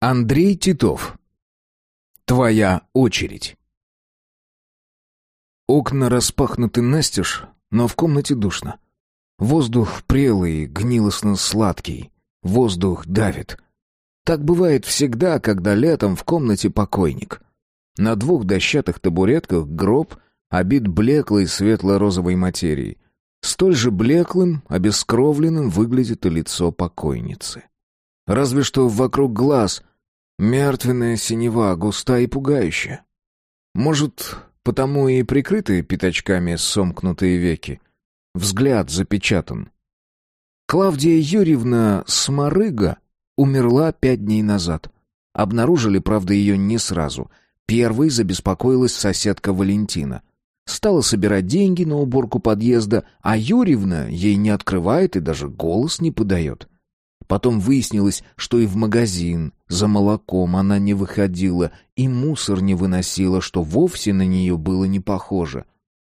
Андрей Титов. Твоя очередь. Окна распахнуты настежь, но в комнате душно. Воздух прелый, гнилостно-сладкий. Воздух давит. Так бывает всегда, когда летом в комнате покойник. На двух дощатых табуретках гроб обит блеклой светло-розовой материей. Столь же блеклым, обескровленным выглядит и лицо покойницы. Разве что вокруг глаз мертвенная синева, густая и пугающая. Может, потому и прикрыты пятачками сомкнутые веки. Взгляд запечатан. Клавдия Юрьевна Сморыга умерла пять дней назад. Обнаружили, правда, ее не сразу. Первой забеспокоилась соседка Валентина. Стала собирать деньги на уборку подъезда, а Юрьевна ей не открывает и даже голос не подает. Потом выяснилось, что и в магазин за молоком она не выходила, и мусор не выносила, что вовсе на нее было не похоже.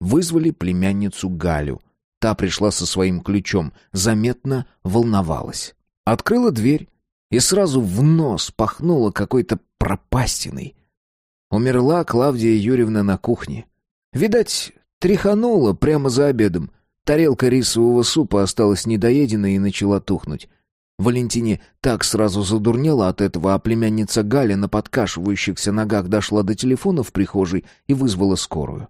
Вызвали племянницу Галю. Та пришла со своим ключом, заметно волновалась. Открыла дверь и сразу в нос пахнула какой-то пропастиной. Умерла Клавдия Юрьевна на кухне. Видать, тряханула прямо за обедом. Тарелка рисового супа осталась недоеденной и начала тухнуть. Валентине так сразу задурнело от этого, а племянница Галя на подкашивающихся ногах дошла до телефона в прихожей и вызвала скорую.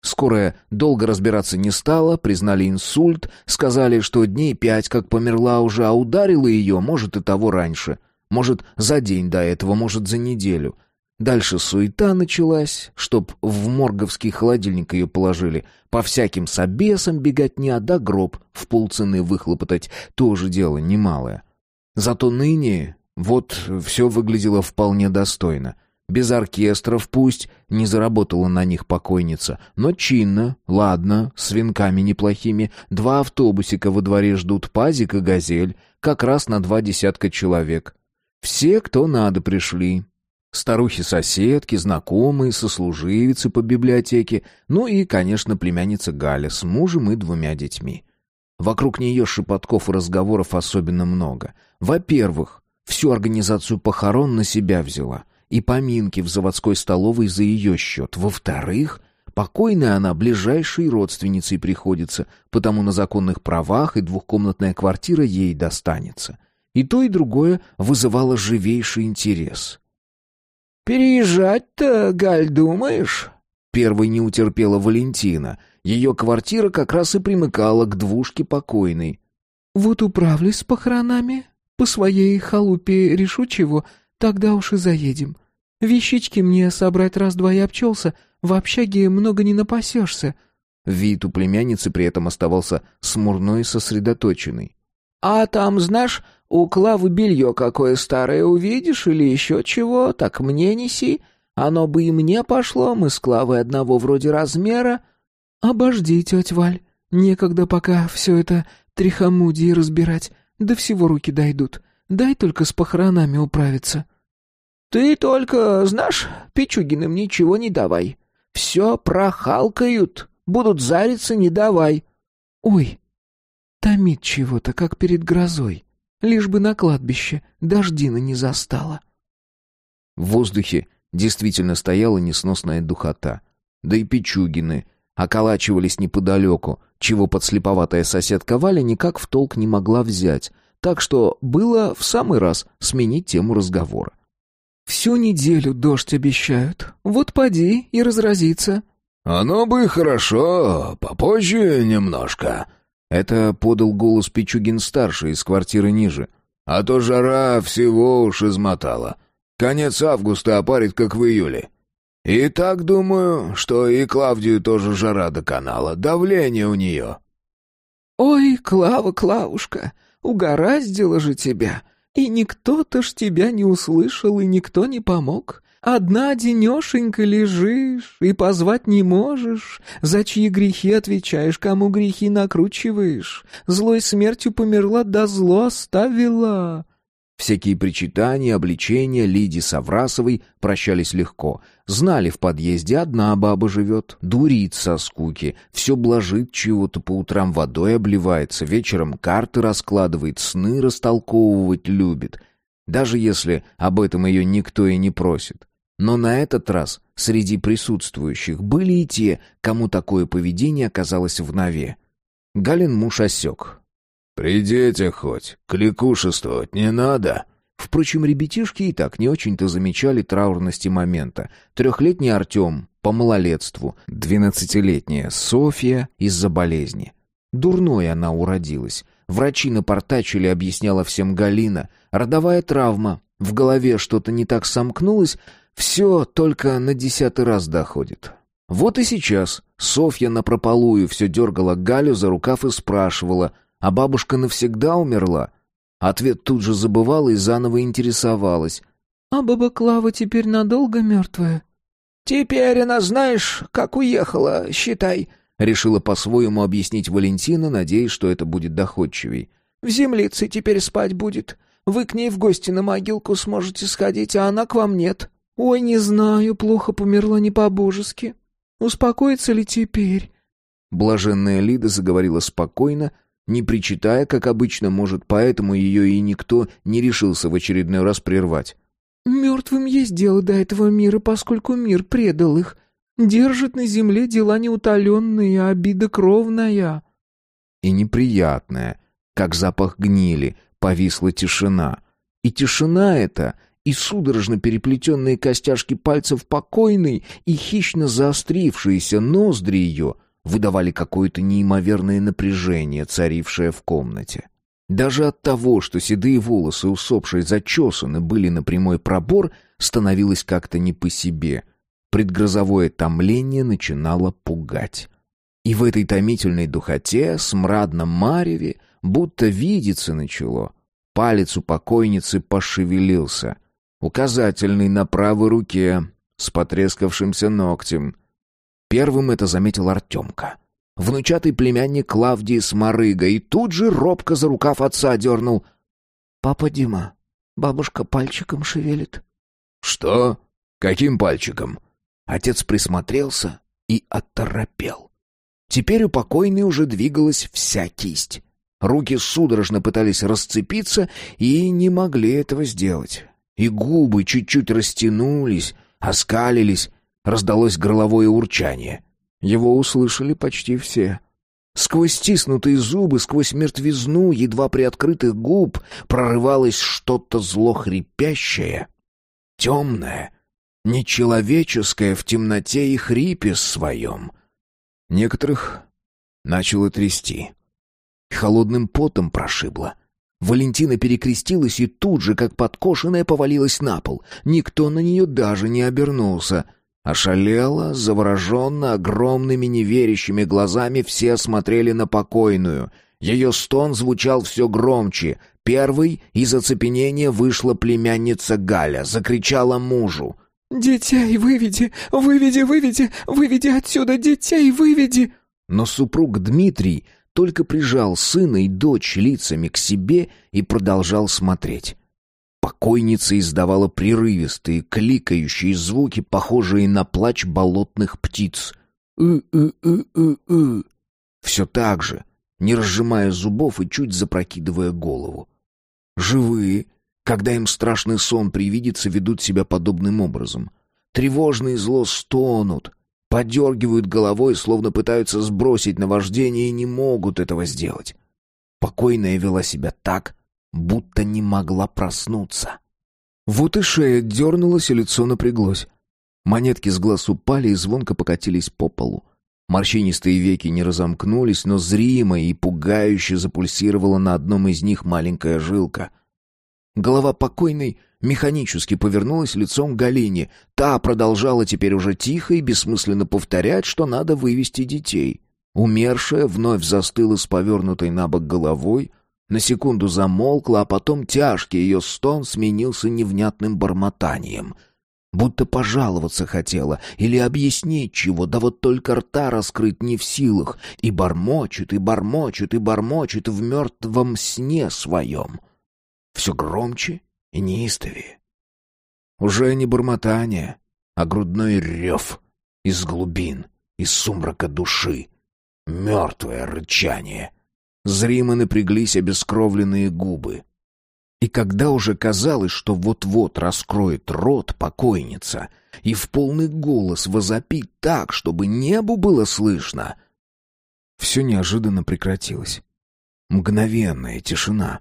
Скорая долго разбираться не стала, признали инсульт, сказали, что дней пять как померла уже, а ударила ее, может, и того раньше. Может, за день до этого, может, за неделю. Дальше суета началась, чтоб в морговский холодильник ее положили. По всяким собесам бегать не да гроб в полцены выхлопотать тоже дело немалое. Зато ныне вот все выглядело вполне достойно. Без оркестров пусть не заработала на них покойница, но чинно, ладно, с венками неплохими. Два автобусика во дворе ждут пазик и газель, как раз на два десятка человек. Все, кто надо, пришли. Старухи-соседки, знакомые, сослуживицы по библиотеке, ну и, конечно, племянница Галя с мужем и двумя детьми. Вокруг нее шепотков и разговоров особенно много. Во-первых, всю организацию похорон на себя взяла, и поминки в заводской столовой за ее счет. Во-вторых, покойная она ближайшей родственницей приходится, потому на законных правах и двухкомнатная квартира ей достанется. И то, и другое вызывало живейший интерес — «Переезжать-то, Галь, думаешь?» Первой не утерпела Валентина. Ее квартира как раз и примыкала к двушке покойной. «Вот управлюсь с похоронами. По своей халупе решу чего, тогда уж и заедем. Вещички мне собрать раз-два и обчелся, в общаге много не напасешься». Вид у племянницы при этом оставался смурной и сосредоточенный. «А там, знаешь, у Клавы белье какое старое увидишь или еще чего, так мне неси. Оно бы и мне пошло, мы с Клавой одного вроде размера». «Обожди, тетя Валь, некогда пока все это трихомудии разбирать, до всего руки дойдут. Дай только с похоронами управиться». «Ты только, знаешь, Пичугиным ничего не давай. Все прохалкают, будут зариться, не давай». «Ой, Томит чего-то, как перед грозой. Лишь бы на кладбище дождина не застала. В воздухе действительно стояла несносная духота. Да и печугины околачивались неподалеку, чего подслеповатая соседка Валя никак в толк не могла взять, так что было в самый раз сменить тему разговора. «Всю неделю дождь обещают. Вот поди и разразится». «Оно бы хорошо, попозже немножко», это подал голос Пичугин-старший из квартиры ниже. «А то жара всего уж измотала. Конец августа опарит, как в июле. И так думаю, что и Клавдию тоже жара доконала. Давление у нее». «Ой, Клава, Клавушка, угораздило же тебя. И никто-то ж тебя не услышал, и никто не помог. Одна денешенька лежишь и позвать не можешь, за чьи грехи отвечаешь, кому грехи накручиваешь. Злой смертью померла, да зло оставила. Всякие причитания, обличения Лиди Саврасовой прощались легко. Знали, в подъезде одна баба живет, дурит со скуки, все блажит чего-то, по утрам водой обливается, вечером карты раскладывает, сны растолковывать любит — даже если об этом ее никто и не просит. Но на этот раз среди присутствующих были и те, кому такое поведение оказалось в нове. Галин муж осек. «При детях хоть, кликушествовать не надо». Впрочем, ребятишки и так не очень-то замечали траурности момента. Трехлетний Артем по малолетству, двенадцатилетняя Софья из-за болезни. Дурной она уродилась. Врачи напортачили, объясняла всем Галина. Родовая травма. В голове что-то не так сомкнулось. Все только на десятый раз доходит. Вот и сейчас Софья напропалую все дергала Галю за рукав и спрашивала, а бабушка навсегда умерла? Ответ тут же забывала и заново интересовалась. «А баба Клава теперь надолго мертвая?» «Теперь она, знаешь, как уехала, считай», — решила по-своему объяснить Валентина, надеясь, что это будет доходчивей. «В землице теперь спать будет. Вы к ней в гости на могилку сможете сходить, а она к вам нет». «Ой, не знаю, плохо померла не по-божески. Успокоится ли теперь?» Блаженная Лида заговорила спокойно, не причитая, как обычно, может, поэтому ее и никто не решился в очередной раз прервать. Мертвым есть дело до этого мира, поскольку мир предал их. Держит на земле дела неутоленные, а обида кровная. И неприятная, как запах гнили, повисла тишина. И тишина эта, и судорожно переплетенные костяшки пальцев покойной, и хищно заострившиеся ноздри ее выдавали какое-то неимоверное напряжение, царившее в комнате. Даже от того, что седые волосы усопшей зачесаны были на прямой пробор, становилось как-то не по себе. Предгрозовое томление начинало пугать. И в этой томительной духоте, смрадном мареве, будто видеться начало. Палец у покойницы пошевелился. Указательный на правой руке, с потрескавшимся ногтем. Первым это заметил Артемка — внучатый племянник Клавдии Сморыга, и тут же робко за рукав отца дернул. «Папа Дима, бабушка пальчиком шевелит». «Что? Каким пальчиком?» Отец присмотрелся и оторопел. Теперь у покойной уже двигалась вся кисть. Руки судорожно пытались расцепиться и не могли этого сделать. И губы чуть-чуть растянулись, оскалились, раздалось горловое урчание. Его услышали почти все. Сквозь стиснутые зубы, сквозь мертвизну едва приоткрытых губ прорывалось что-то зло хрипящее, темное, нечеловеческое в темноте и хрипе своем. Некоторых начало трясти. Холодным потом прошибло. Валентина перекрестилась и тут же, как подкошенная, повалилась на пол. Никто на нее даже не обернулся — Ошалела, завороженно, огромными неверящими глазами все смотрели на покойную. Ее стон звучал все громче. Первый из оцепенения вышла племянница Галя, закричала мужу. «Детей выведи! Выведи, выведи! Выведи отсюда! Детей выведи!» Но супруг Дмитрий только прижал сына и дочь лицами к себе и продолжал смотреть. Покойница издавала прерывистые, кликающие звуки, похожие на плач болотных птиц. «ы-ы-ы-ы-ы». Все так же, не разжимая зубов и чуть запрокидывая голову. Живые, когда им страшный сон привидится, ведут себя подобным образом. Тревожно и зло стонут, подергивают головой, словно пытаются сбросить наваждение и не могут этого сделать. Покойная вела себя так, будто не могла проснуться. Вот и шея дернулась, и лицо напряглось. Монетки с глаз упали и звонко покатились по полу. Морщинистые веки не разомкнулись, но зримо и пугающе запульсировала на одном из них маленькая жилка. Голова покойной механически повернулась лицом к Галине. Та продолжала теперь уже тихо и бессмысленно повторять, что надо вывести детей. Умершая вновь застыла с повернутой на бок головой, на секунду замолкла, а потом тяжкий ее стон сменился невнятным бормотанием. Будто пожаловаться хотела или объяснить чего, да вот только рта раскрыть не в силах, и бормочет, и бормочет, и бормочет в мертвом сне своем. Все громче и неистовее. Уже не бормотание, а грудной рев из глубин, из сумрака души. Мертвое рычание — Зримо напряглись обескровленные губы. И когда уже казалось, что вот-вот раскроет рот покойница и в полный голос возопит так, чтобы небу было слышно, все неожиданно прекратилось. Мгновенная тишина.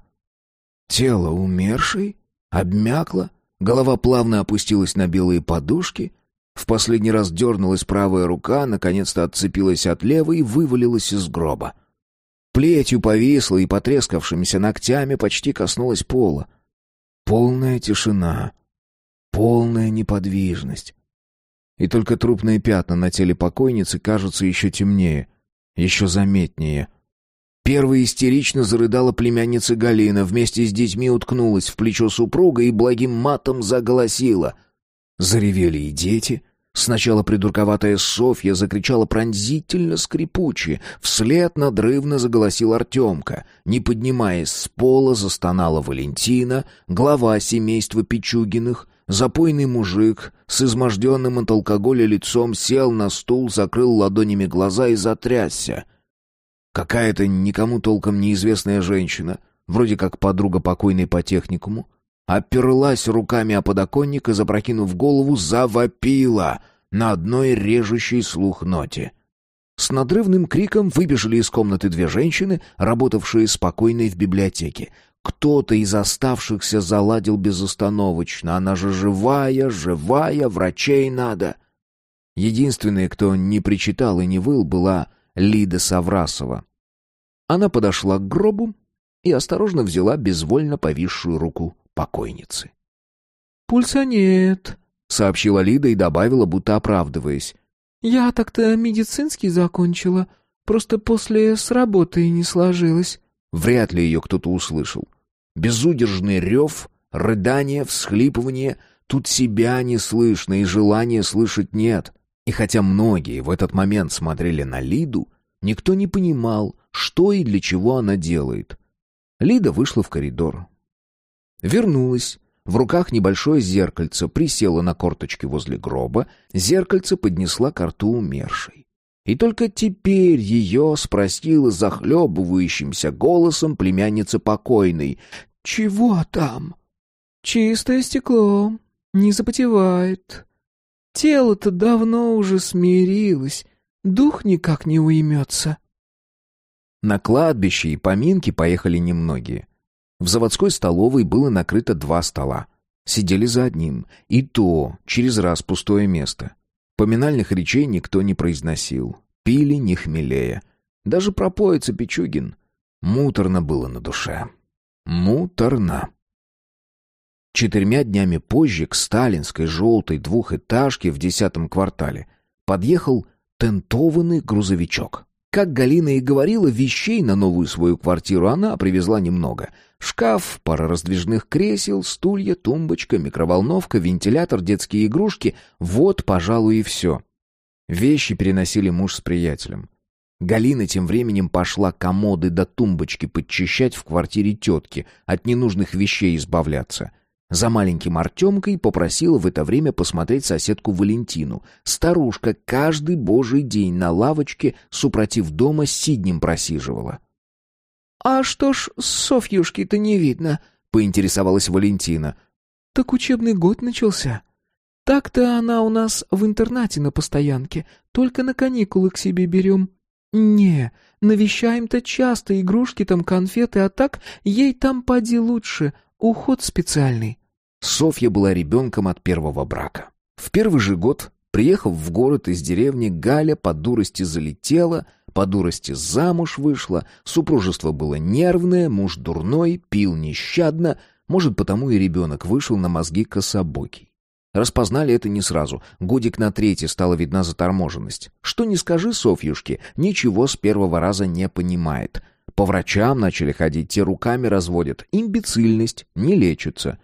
Тело умершей обмякло, голова плавно опустилась на белые подушки, в последний раз дернулась правая рука, наконец-то отцепилась от левой и вывалилась из гроба. Плетью повисла и потрескавшимися ногтями почти коснулась пола. Полная тишина, полная неподвижность. И только трупные пятна на теле покойницы кажутся еще темнее, еще заметнее. Первой истерично зарыдала племянница Галина, вместе с детьми уткнулась в плечо супруга и благим матом заголосила. Заревели и дети — Сначала придурковатая Софья закричала пронзительно скрипуче, вслед надрывно заголосил Артемка. Не поднимаясь с пола, застонала Валентина, глава семейства Пичугиных, запойный мужик с изможденным от алкоголя лицом сел на стул, закрыл ладонями глаза и затрясся. Какая-то никому толком неизвестная женщина, вроде как подруга покойной по техникуму, оперлась руками о подоконник и, запрокинув голову, завопила на одной режущей слух ноте. С надрывным криком выбежали из комнаты две женщины, работавшие спокойной в библиотеке. Кто-то из оставшихся заладил безостановочно. Она же живая, живая, врачей надо. Единственной, кто не причитал и не выл, была Лида Саврасова. Она подошла к гробу и осторожно взяла безвольно повисшую руку покойницы. «Пульса нет», — сообщила Лида и добавила, будто оправдываясь. «Я так-то медицинский закончила, просто после с работы не сложилось». Вряд ли ее кто-то услышал. Безудержный рев, рыдание, всхлипывание — тут себя не слышно и желания слышать нет. И хотя многие в этот момент смотрели на Лиду, никто не понимал, что и для чего она делает. Лида вышла в коридор. Вернулась. В руках небольшое зеркальце, присела на корточки возле гроба, зеркальце поднесла к рту умершей. И только теперь ее спросила захлебывающимся голосом племянница покойной. «Чего там?» «Чистое стекло, не запотевает. Тело-то давно уже смирилось, дух никак не уймется». На кладбище и поминки поехали немногие. В заводской столовой было накрыто два стола. Сидели за одним, и то через раз пустое место. Поминальных речей никто не произносил. Пили не хмелея. Даже пропоится Пичугин. Муторно было на душе. Муторно. Четырьмя днями позже к сталинской желтой двухэтажке в десятом квартале подъехал тентованный грузовичок. Как Галина и говорила, вещей на новую свою квартиру она привезла немного. Шкаф, пара раздвижных кресел, стулья, тумбочка, микроволновка, вентилятор, детские игрушки — вот, пожалуй, и все. Вещи переносили муж с приятелем. Галина тем временем пошла комоды до тумбочки подчищать в квартире тетки, от ненужных вещей избавляться — за маленьким Артемкой попросила в это время посмотреть соседку Валентину. Старушка каждый божий день на лавочке, супротив дома, с Сиднем просиживала. «А что ж Софьюшки-то не видно?» — поинтересовалась Валентина. «Так учебный год начался. Так-то она у нас в интернате на постоянке, только на каникулы к себе берем. Не, навещаем-то часто, игрушки там, конфеты, а так ей там поди лучше, уход специальный». Софья была ребенком от первого брака. В первый же год, приехав в город из деревни, Галя по дурости залетела, по дурости замуж вышла, супружество было нервное, муж дурной, пил нещадно, может, потому и ребенок вышел на мозги кособокий. Распознали это не сразу. Годик на третий стала видна заторможенность. Что не скажи Софьюшке, ничего с первого раза не понимает. По врачам начали ходить, те руками разводят. Имбецильность, не лечится.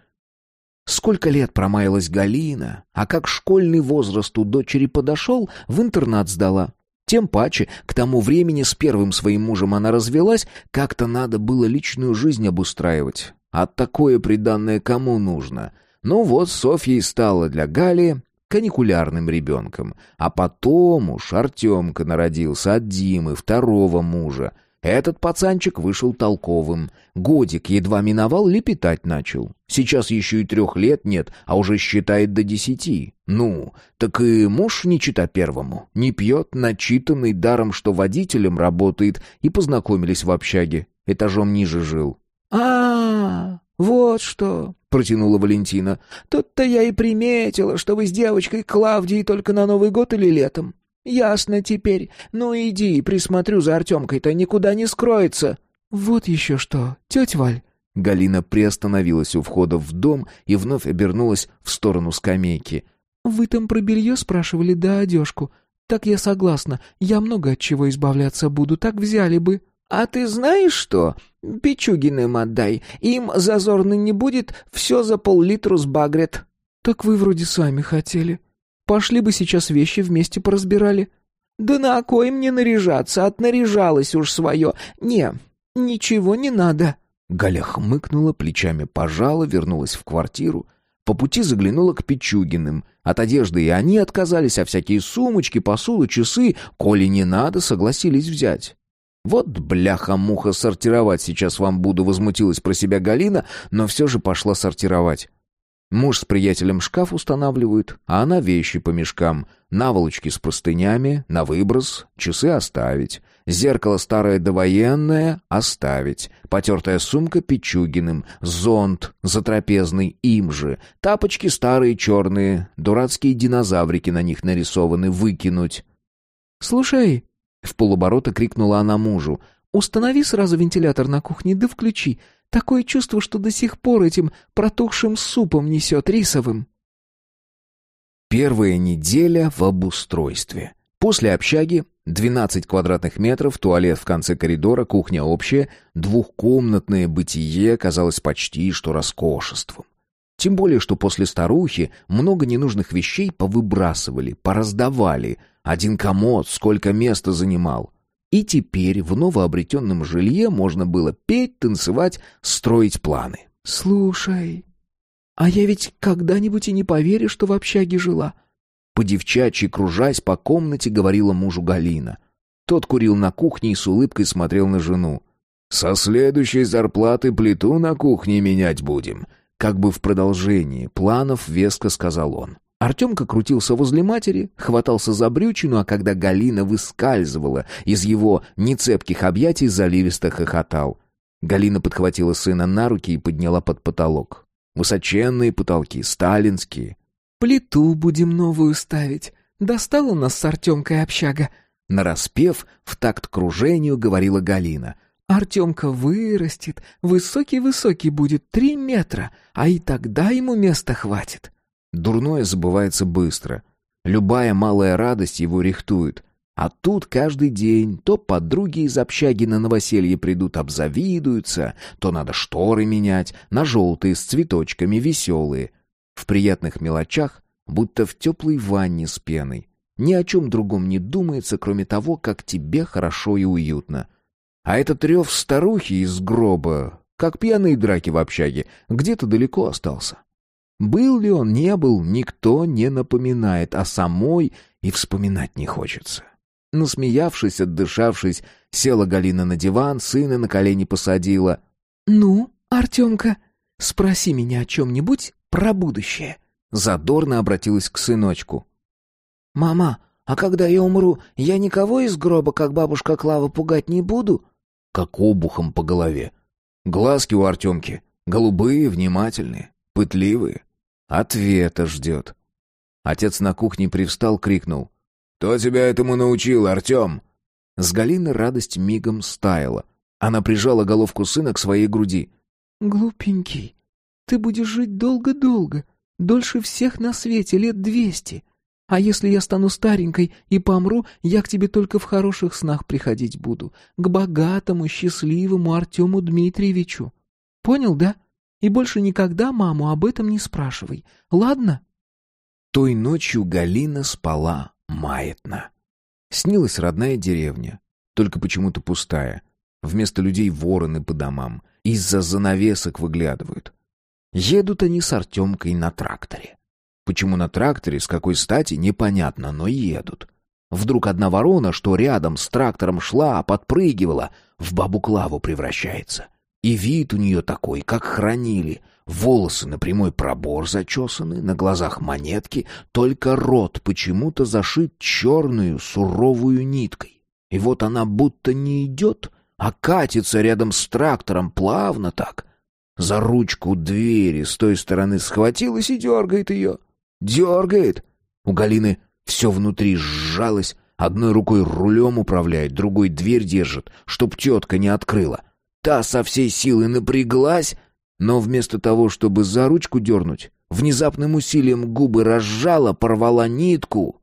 Сколько лет промаялась Галина, а как школьный возраст у дочери подошел, в интернат сдала. Тем паче, к тому времени с первым своим мужем она развелась, как-то надо было личную жизнь обустраивать. А такое приданное кому нужно? Ну вот, Софьей стала для Гали каникулярным ребенком. А потом уж Артемка народился от Димы, второго мужа. Этот пацанчик вышел толковым. Годик едва миновал, лепетать начал. Сейчас еще и трех лет нет, а уже считает до десяти. Ну, так и муж не чита первому. Не пьет, начитанный, даром, что водителем работает, и познакомились в общаге. Этажом ниже жил. а, -а, -а вот что!» — протянула Валентина. «Тут-то я и приметила, что вы с девочкой Клавдией только на Новый год или летом. «Ясно теперь. Ну иди, присмотрю за Артемкой-то, никуда не скроется». «Вот еще что, тетя Валь». Галина приостановилась у входа в дом и вновь обернулась в сторону скамейки. «Вы там про белье спрашивали, да одежку? Так я согласна, я много от чего избавляться буду, так взяли бы». «А ты знаешь что? Пичугиным отдай, им зазорно не будет, все за пол-литру сбагрят». «Так вы вроде сами хотели». Пошли бы сейчас вещи вместе поразбирали». «Да на кой мне наряжаться? Отнаряжалась уж свое. Не, ничего не надо». Галя хмыкнула, плечами пожала, вернулась в квартиру. По пути заглянула к Пичугиным. От одежды и они отказались, а всякие сумочки, посуды, часы, коли не надо, согласились взять. «Вот бляха-муха, сортировать сейчас вам буду», — возмутилась про себя Галина, но все же пошла сортировать. Муж с приятелем шкаф устанавливают, а она вещи по мешкам, наволочки с простынями, на выброс, часы оставить, зеркало старое довоенное оставить, потертая сумка Пичугиным, зонт затрапезный им же, тапочки старые черные, дурацкие динозаврики на них нарисованы, выкинуть. «Слушай», — в полоборота крикнула она мужу, — «установи сразу вентилятор на кухне, да включи». Такое чувство, что до сих пор этим протухшим супом несет рисовым. Первая неделя в обустройстве. После общаги 12 квадратных метров, туалет в конце коридора, кухня общая, двухкомнатное бытие казалось почти что роскошеством. Тем более, что после старухи много ненужных вещей повыбрасывали, пораздавали. Один комод сколько места занимал. И теперь в новообретенном жилье можно было петь, танцевать, строить планы. «Слушай, а я ведь когда-нибудь и не поверю, что в общаге жила». По девчачьи, кружась по комнате, говорила мужу Галина. Тот курил на кухне и с улыбкой смотрел на жену. «Со следующей зарплаты плиту на кухне менять будем», как бы в продолжении планов веско сказал он. Артемка крутился возле матери, хватался за брючину, а когда Галина выскальзывала из его нецепких объятий, заливисто хохотал. Галина подхватила сына на руки и подняла под потолок. Высоченные потолки, сталинские. «Плиту будем новую ставить. Достал у нас с Артемкой общага». Нараспев, в такт кружению говорила Галина. «Артемка вырастет, высокий-высокий будет, три метра, а и тогда ему места хватит». Дурное забывается быстро. Любая малая радость его рихтует. А тут каждый день то подруги из общаги на новоселье придут, обзавидуются, то надо шторы менять, на желтые, с цветочками, веселые. В приятных мелочах, будто в теплой ванне с пеной. Ни о чем другом не думается, кроме того, как тебе хорошо и уютно. А этот рев старухи из гроба, как пьяные драки в общаге, где-то далеко остался. Был ли он, не был, никто не напоминает, а самой и вспоминать не хочется. Насмеявшись, отдышавшись, села Галина на диван, сына на колени посадила. «Ну, Артемка, спроси меня о чем-нибудь про будущее». Задорно обратилась к сыночку. «Мама, а когда я умру, я никого из гроба, как бабушка Клава, пугать не буду?» Как обухом по голове. Глазки у Артемки голубые, внимательные, пытливые. Ответа ждет. Отец на кухне привстал, крикнул. «Кто тебя этому научил, Артем?» С Галины радость мигом стаяла. Она прижала головку сына к своей груди. «Глупенький, ты будешь жить долго-долго, дольше всех на свете, лет двести. А если я стану старенькой и помру, я к тебе только в хороших снах приходить буду, к богатому, счастливому Артему Дмитриевичу. Понял, да?» И больше никогда маму об этом не спрашивай. Ладно?» Той ночью Галина спала маятно. Снилась родная деревня, только почему-то пустая. Вместо людей вороны по домам, из-за занавесок выглядывают. Едут они с Артемкой на тракторе. Почему на тракторе, с какой стати, непонятно, но едут. Вдруг одна ворона, что рядом с трактором шла, подпрыгивала, в бабу Клаву превращается. И вид у нее такой, как хранили. Волосы на прямой пробор зачесаны, на глазах монетки, только рот почему-то зашит черную суровую ниткой. И вот она будто не идет, а катится рядом с трактором плавно так. За ручку двери с той стороны схватилась и дергает ее. Дергает. У Галины все внутри сжалось, одной рукой рулем управляет, другой дверь держит, чтоб тетка не открыла. Та со всей силы напряглась, но вместо того, чтобы за ручку дернуть, внезапным усилием губы разжала, порвала нитку.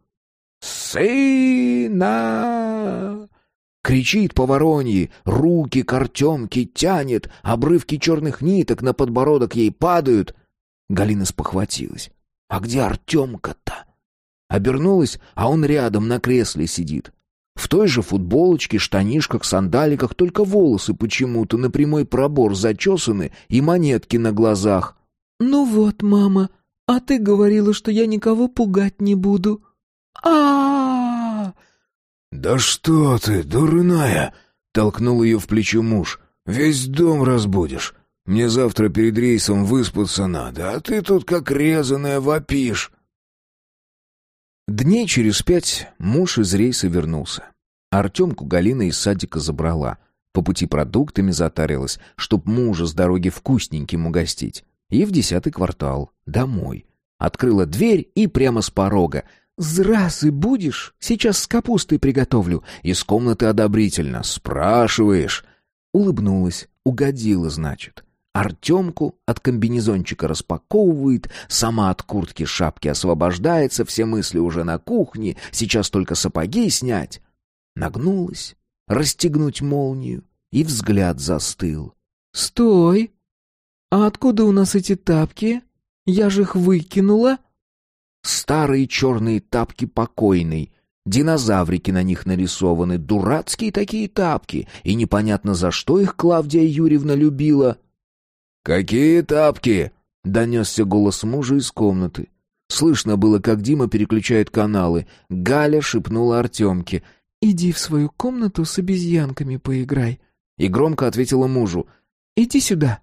«Сына!» Кричит по вороньи, руки к Артемке тянет, обрывки черных ниток на подбородок ей падают. Галина спохватилась. «А где Артемка-то?» Обернулась, а он рядом на кресле сидит. В той же футболочке, штанишках, сандаликах, только волосы почему-то на прямой пробор зачесаны и монетки на глазах. «Ну вот, мама, а ты говорила, что я никого пугать не буду». а, «Да что ты, дурная!» — толкнул ее в плечо муж. «Весь дом разбудишь. Мне завтра перед рейсом выспаться надо, а ты тут как резаная вопишь». Дней через пять муж из рейса вернулся. Артемку Галина из садика забрала. По пути продуктами затарилась, чтоб мужа с дороги вкусненьким угостить. И в десятый квартал, домой. Открыла дверь и прямо с порога. «Зразы будешь? Сейчас с капустой приготовлю». Из комнаты одобрительно. «Спрашиваешь?» Улыбнулась. Угодила, значит. Артемку от комбинезончика распаковывает, сама от куртки шапки освобождается, все мысли уже на кухне, сейчас только сапоги снять. Нагнулась, расстегнуть молнию, и взгляд застыл. «Стой! А откуда у нас эти тапки? Я же их выкинула!» Старые черные тапки покойной, Динозаврики на них нарисованы, дурацкие такие тапки, и непонятно за что их Клавдия Юрьевна любила. «Какие тапки?» — донесся голос мужа из комнаты. Слышно было, как Дима переключает каналы. Галя шепнула Артемке. «Иди в свою комнату с обезьянками поиграй». И громко ответила мужу. «Иди сюда.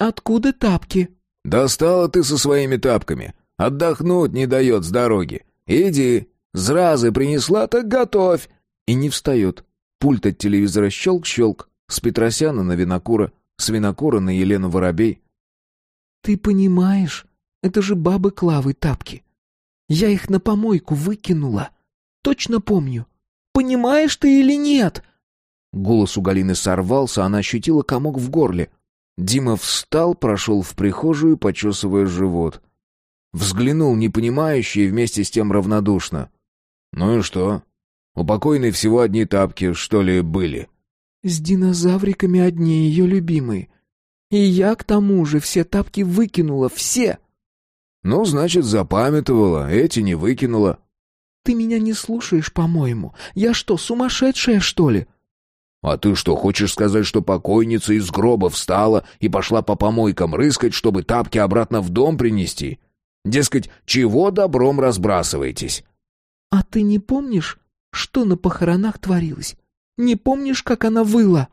Откуда тапки?» «Достала ты со своими тапками. Отдохнуть не дает с дороги. Иди. Зразы принесла, так готовь». И не встает. Пульт от телевизора щелк-щелк. С Петросяна на Винокура. Свинокура на Елену Воробей. «Ты понимаешь, это же бабы Клавы тапки. Я их на помойку выкинула. Точно помню. Понимаешь ты или нет?» Голос у Галины сорвался, она ощутила комок в горле. Дима встал, прошел в прихожую, почесывая живот. Взглянул непонимающе и вместе с тем равнодушно. «Ну и что? У покойной всего одни тапки, что ли, были?» С динозавриками одни ее любимые. И я, к тому же, все тапки выкинула, все. Ну, значит, запамятовала, эти не выкинула. Ты меня не слушаешь, по-моему. Я что, сумасшедшая, что ли? А ты что, хочешь сказать, что покойница из гроба встала и пошла по помойкам рыскать, чтобы тапки обратно в дом принести? Дескать, чего добром разбрасываетесь? А ты не помнишь, что на похоронах творилось? Не помнишь, как она выла?»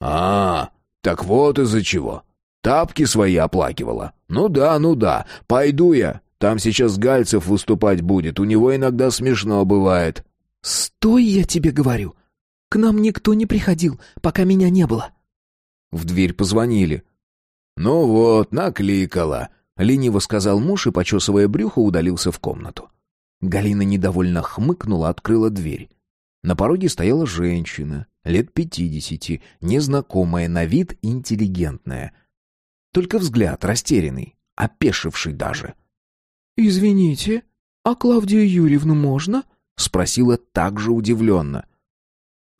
«А, так вот из-за чего. Тапки свои оплакивала. Ну да, ну да. Пойду я. Там сейчас Гальцев выступать будет. У него иногда смешно бывает». «Стой, я тебе говорю. К нам никто не приходил, пока меня не было». В дверь позвонили. «Ну вот, накликала», — лениво сказал муж и, почесывая брюхо, удалился в комнату. Галина недовольно хмыкнула, открыла дверь. На пороге стояла женщина, лет пятидесяти, незнакомая, на вид интеллигентная. Только взгляд растерянный, опешивший даже. «Извините, а Клавдию Юрьевну можно?» — спросила также удивленно.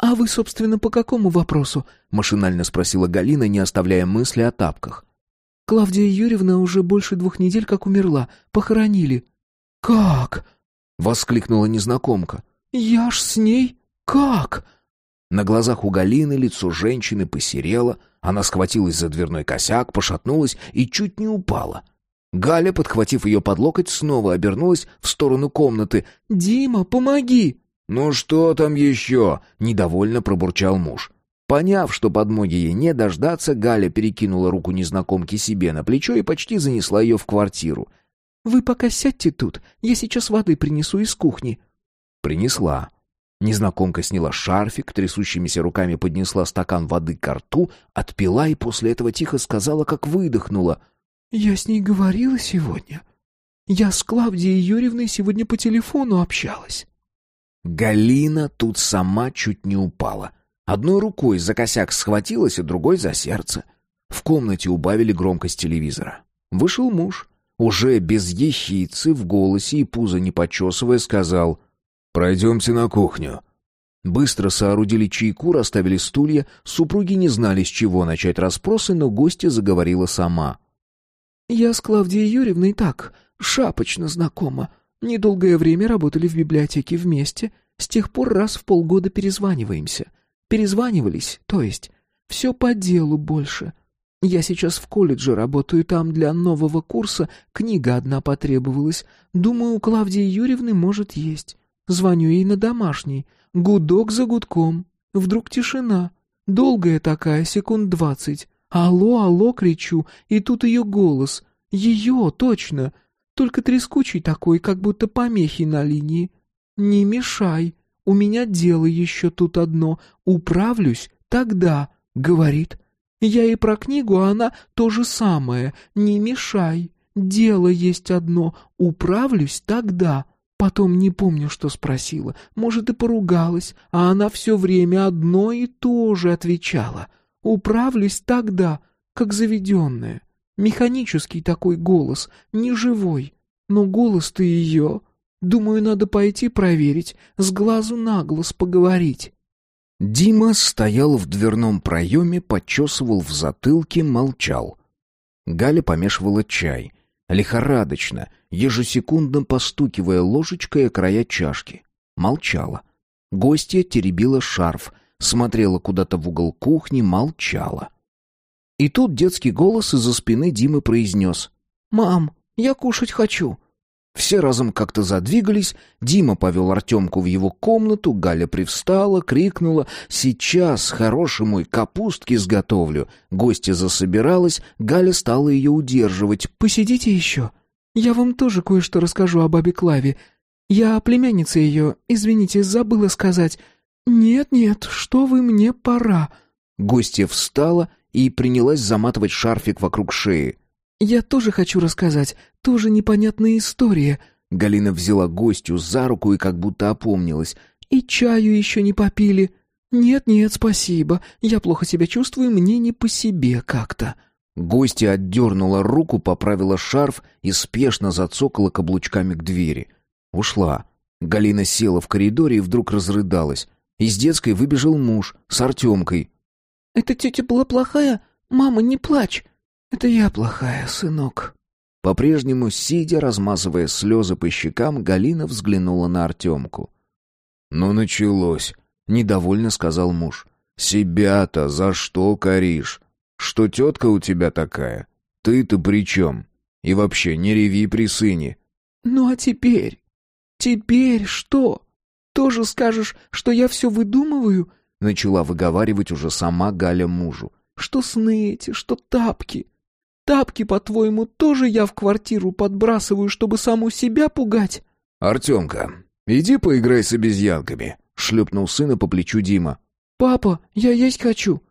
«А вы, собственно, по какому вопросу?» — машинально спросила Галина, не оставляя мысли о тапках. «Клавдия Юрьевна уже больше двух недель как умерла. Похоронили». «Как?» — воскликнула незнакомка. «Я ж с ней? Как?» На глазах у Галины лицо женщины посерело, она схватилась за дверной косяк, пошатнулась и чуть не упала. Галя, подхватив ее под локоть, снова обернулась в сторону комнаты. «Дима, помоги!» «Ну что там еще?» — недовольно пробурчал муж. Поняв, что подмоги ей не дождаться, Галя перекинула руку незнакомки себе на плечо и почти занесла ее в квартиру. «Вы пока сядьте тут, я сейчас воды принесу из кухни». Принесла. Незнакомка сняла шарфик, трясущимися руками поднесла стакан воды к рту, отпила и после этого тихо сказала, как выдохнула. «Я с ней говорила сегодня. Я с Клавдией Юрьевной сегодня по телефону общалась». Галина тут сама чуть не упала. Одной рукой за косяк схватилась, а другой за сердце. В комнате убавили громкость телевизора. Вышел муж. Уже без ехицы в голосе и пузо не почесывая сказал «Пройдемте на кухню». Быстро соорудили чайку, расставили стулья. Супруги не знали, с чего начать расспросы, но гостья заговорила сама. «Я с Клавдией Юрьевной так, шапочно знакома. Недолгое время работали в библиотеке вместе. С тех пор раз в полгода перезваниваемся. Перезванивались, то есть. Все по делу больше. Я сейчас в колледже работаю, там для нового курса книга одна потребовалась. Думаю, у Клавдии Юрьевны может есть. Звоню ей на домашний. Гудок за гудком. Вдруг тишина. Долгая такая, секунд двадцать. «Алло, алло!» — кричу, и тут ее голос. Ее, точно. Только трескучий такой, как будто помехи на линии. «Не мешай!» У меня дело еще тут одно. Управлюсь тогда, — говорит. Я и про книгу, а она то же самое. Не мешай. Дело есть одно. Управлюсь тогда. Потом не помню, что спросила. Может, и поругалась, а она все время одно и то же отвечала. Управлюсь тогда, как заведенная. Механический такой голос, не живой. Но голос-то ее Думаю, надо пойти проверить, с глазу на глаз поговорить». Дима стоял в дверном проеме, почесывал в затылке, молчал. Галя помешивала чай, лихорадочно, ежесекундно постукивая ложечкой о края чашки. Молчала. Гостья теребила шарф, смотрела куда-то в угол кухни, молчала. И тут детский голос из-за спины Димы произнес. «Мам, я кушать хочу». Все разом как-то задвигались, Дима повел Артемку в его комнату, Галя привстала, крикнула «Сейчас, хороший мой, капустки сготовлю!» Гостья засобиралась, Галя стала ее удерживать. «Посидите еще. Я вам тоже кое-что расскажу о бабе Клаве. Я племянница ее, извините, забыла сказать. Нет-нет, что вы, мне пора». Гостья встала и принялась заматывать шарфик вокруг шеи. «Я тоже хочу рассказать, тоже непонятная история». Галина взяла гостью за руку и как будто опомнилась. «И чаю еще не попили». «Нет-нет, спасибо. Я плохо себя чувствую, мне не по себе как-то». Гостья отдернула руку, поправила шарф и спешно зацокала каблучками к двери. Ушла. Галина села в коридоре и вдруг разрыдалась. Из детской выбежал муж с Артемкой. «Это тетя была плохая? Мама, не плачь!» «Это я плохая, сынок». По-прежнему, сидя, размазывая слезы по щекам, Галина взглянула на Артемку. «Ну, началось», — недовольно сказал муж. «Себя-то за что коришь? Что тетка у тебя такая? Ты-то при чем? И вообще, не реви при сыне». «Ну а теперь? Теперь что? Тоже скажешь, что я все выдумываю?» Начала выговаривать уже сама Галя мужу. «Что сны эти, что тапки? Тапки, по-твоему, тоже я в квартиру подбрасываю, чтобы саму себя пугать?» «Артемка, иди поиграй с обезьянками», — шлепнул сына по плечу Дима. «Папа, я есть хочу».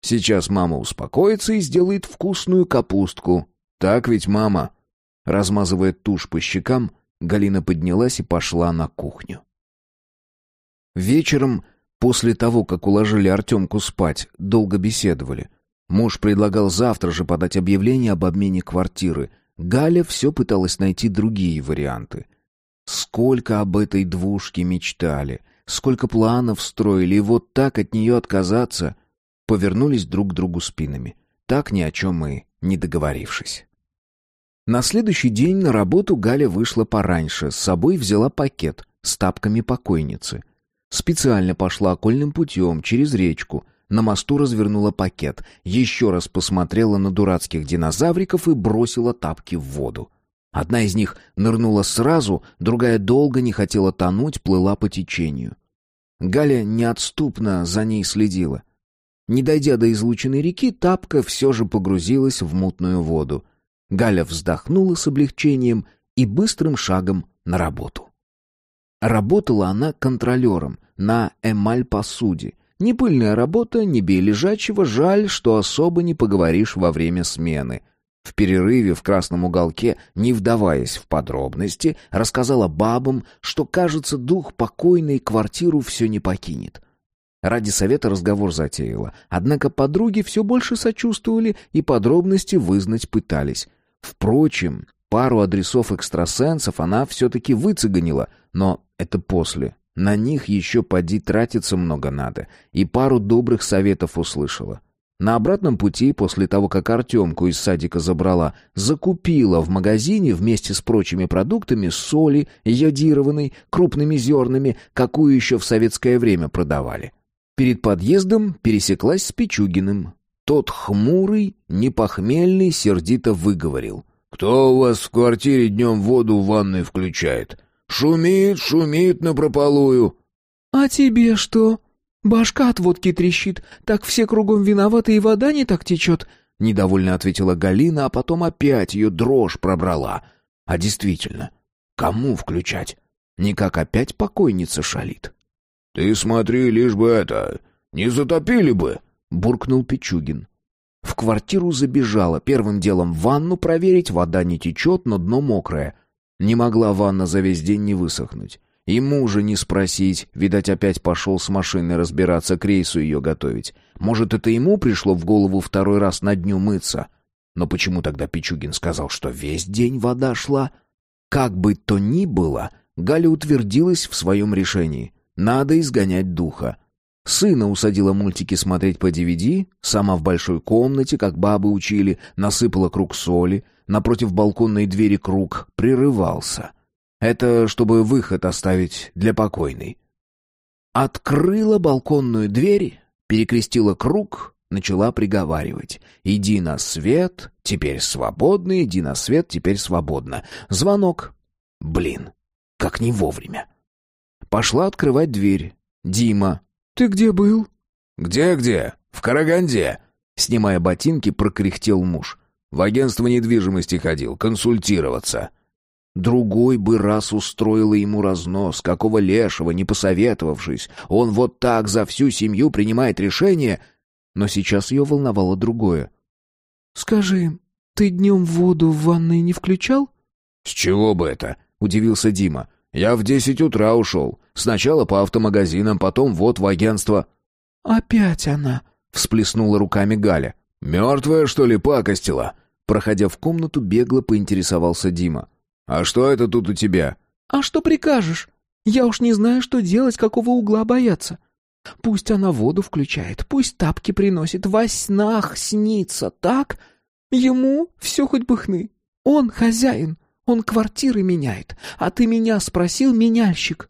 «Сейчас мама успокоится и сделает вкусную капустку. Так ведь, мама?» Размазывая тушь по щекам, Галина поднялась и пошла на кухню. Вечером, после того, как уложили Артемку спать, долго беседовали — Муж предлагал завтра же подать объявление об обмене квартиры. Галя все пыталась найти другие варианты. Сколько об этой двушке мечтали, сколько планов строили, и вот так от нее отказаться. Повернулись друг к другу спинами. Так ни о чем и не договорившись. На следующий день на работу Галя вышла пораньше, с собой взяла пакет с тапками покойницы. Специально пошла окольным путем, через речку — на мосту развернула пакет, еще раз посмотрела на дурацких динозавриков и бросила тапки в воду. Одна из них нырнула сразу, другая долго не хотела тонуть, плыла по течению. Галя неотступно за ней следила. Не дойдя до излученной реки, тапка все же погрузилась в мутную воду. Галя вздохнула с облегчением и быстрым шагом на работу. Работала она контролером на эмаль-посуде. Не пыльная работа, не бей лежачего, жаль, что особо не поговоришь во время смены. В перерыве в красном уголке, не вдаваясь в подробности, рассказала бабам, что, кажется, дух покойной квартиру все не покинет. Ради совета разговор затеяла, однако подруги все больше сочувствовали и подробности вызнать пытались. Впрочем, пару адресов экстрасенсов она все-таки выцеганила, но это после. На них еще поди тратиться много надо, и пару добрых советов услышала. На обратном пути, после того, как Артемку из садика забрала, закупила в магазине вместе с прочими продуктами соли, йодированной, крупными зернами, какую еще в советское время продавали. Перед подъездом пересеклась с Пичугиным. Тот хмурый, непохмельный, сердито выговорил. «Кто у вас в квартире днем воду в ванной включает? Шумит, шумит напропалую». «А тебе что?» «Башка от водки трещит, так все кругом виноваты, и вода не так течет», — недовольно ответила Галина, а потом опять ее дрожь пробрала. «А действительно, кому включать? Никак опять покойница шалит». «Ты смотри, лишь бы это... не затопили бы!» — буркнул Пичугин. В квартиру забежала, первым делом в ванну проверить, вода не течет, но дно мокрое. Не могла ванна за весь день не высохнуть. И мужа не спросить, видать, опять пошел с машиной разбираться, к рейсу ее готовить. Может, это ему пришло в голову второй раз на дню мыться? Но почему тогда Пичугин сказал, что весь день вода шла? Как бы то ни было, Галя утвердилась в своем решении. Надо изгонять духа. Сына усадила мультики смотреть по DVD, сама в большой комнате, как бабы учили, насыпала круг соли, напротив балконной двери круг прерывался — это чтобы выход оставить для покойной. Открыла балконную дверь, перекрестила круг, начала приговаривать. «Иди на свет, теперь свободно, иди на свет, теперь свободно». Звонок. Блин, как не вовремя. Пошла открывать дверь. «Дима». «Ты где был?» «Где-где? В Караганде». Снимая ботинки, прокряхтел муж. «В агентство недвижимости ходил, консультироваться». Другой бы раз устроила ему разнос, какого лешего, не посоветовавшись. Он вот так за всю семью принимает решение. Но сейчас ее волновало другое. «Скажи, ты днем воду в ванной не включал?» «С чего бы это?» — удивился Дима. «Я в десять утра ушел. Сначала по автомагазинам, потом вот в агентство». «Опять она?» — всплеснула руками Галя. «Мертвая, что ли, пакостила?» Проходя в комнату, бегло поинтересовался Дима. «А что это тут у тебя?» «А что прикажешь? Я уж не знаю, что делать, какого угла бояться. Пусть она воду включает, пусть тапки приносит, во снах снится, так? Ему все хоть бы хны. Он хозяин, он квартиры меняет, а ты меня спросил, меняльщик».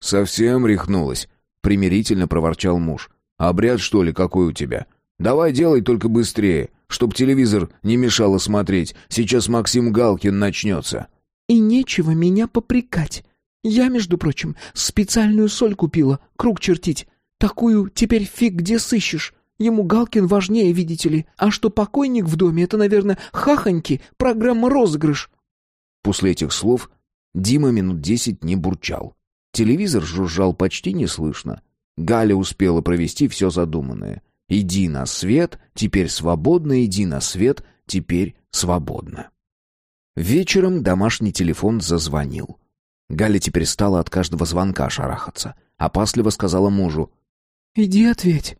«Совсем рехнулась», — примирительно проворчал муж. «Обряд, что ли, какой у тебя? Давай делай только быстрее, чтоб телевизор не мешало смотреть. Сейчас Максим Галкин начнется». И нечего меня попрекать. Я, между прочим, специальную соль купила, круг чертить. Такую теперь фиг где сыщешь. Ему Галкин важнее, видите ли. А что покойник в доме, это, наверное, хахоньки, программа «Розыгрыш». После этих слов Дима минут десять не бурчал. Телевизор жужжал почти неслышно. Галя успела провести все задуманное. «Иди на свет, теперь свободно, иди на свет, теперь свободно». Вечером домашний телефон зазвонил. Галя теперь стала от каждого звонка шарахаться. Опасливо сказала мужу. «Иди ответь».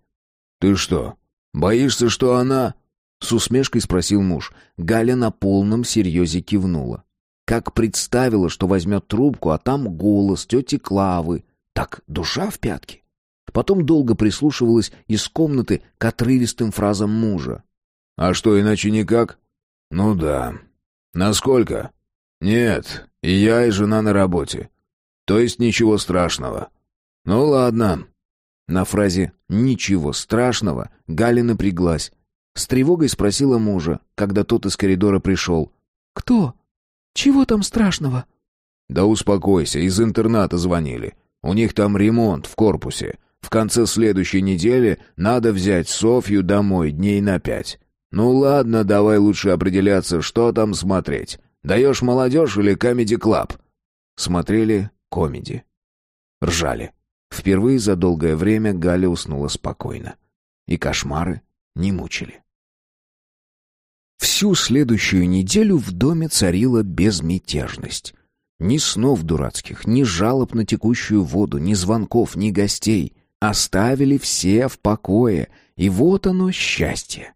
«Ты что, боишься, что она...» С усмешкой спросил муж. Галя на полном серьезе кивнула. Как представила, что возьмет трубку, а там голос тети Клавы. Так душа в пятки. Потом долго прислушивалась из комнаты к отрывистым фразам мужа. «А что, иначе никак?» «Ну да, «Насколько?» «Нет, и я, и жена на работе. То есть ничего страшного». «Ну ладно». На фразе «ничего страшного» Галя напряглась. С тревогой спросила мужа, когда тот из коридора пришел. «Кто?» «Чего там страшного?» «Да успокойся, из интерната звонили. У них там ремонт в корпусе. В конце следующей недели надо взять Софью домой дней на пять. Ну ладно, давай лучше определяться, что там смотреть. Даешь молодежь или комеди-клаб?» Смотрели комеди. Ржали. Впервые за долгое время Галя уснула спокойно. И кошмары не мучили. Всю следующую неделю в доме царила безмятежность. Ни снов дурацких, ни жалоб на текущую воду, ни звонков, ни гостей. Оставили все в покое, и вот оно счастье.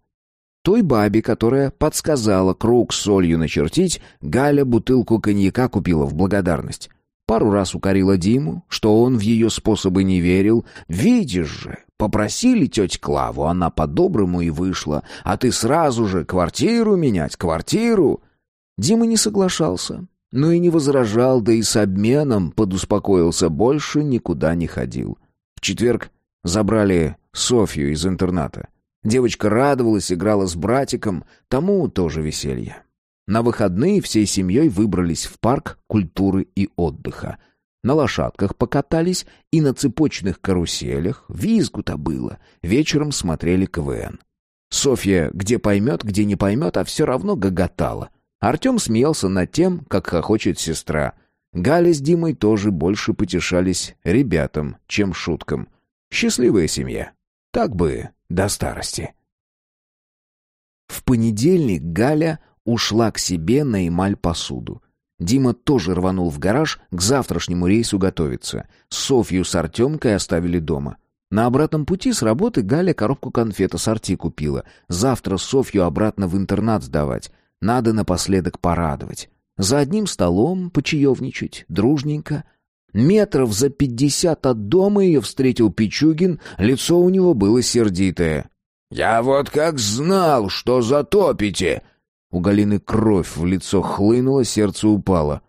Той бабе, которая подсказала круг солью начертить, Галя бутылку коньяка купила в благодарность. Пару раз укорила Диму, что он в ее способы не верил. «Видишь же, попросили теть Клаву, она по-доброму и вышла, а ты сразу же квартиру менять, квартиру!» Дима не соглашался, но и не возражал, да и с обменом подуспокоился, больше никуда не ходил. В четверг забрали Софью из интерната. Девочка радовалась, играла с братиком, тому тоже веселье. На выходные всей семьей выбрались в парк культуры и отдыха. На лошадках покатались и на цепочных каруселях, визгу-то было, вечером смотрели КВН. Софья где поймет, где не поймет, а все равно гоготала. Артем смеялся над тем, как хохочет сестра. Галя с Димой тоже больше потешались ребятам, чем шуткам. Счастливая семья. Так бы до старости. В понедельник Галя ушла к себе на эмаль посуду. Дима тоже рванул в гараж к завтрашнему рейсу готовиться. Софью с Артемкой оставили дома. На обратном пути с работы Галя коробку конфет ассорти купила. Завтра Софью обратно в интернат сдавать. Надо напоследок порадовать. За одним столом почаевничать, дружненько. Метров за пятьдесят от дома ее встретил Пичугин, лицо у него было сердитое. «Я вот как знал, что затопите!» У Галины кровь в лицо хлынула, сердце упало.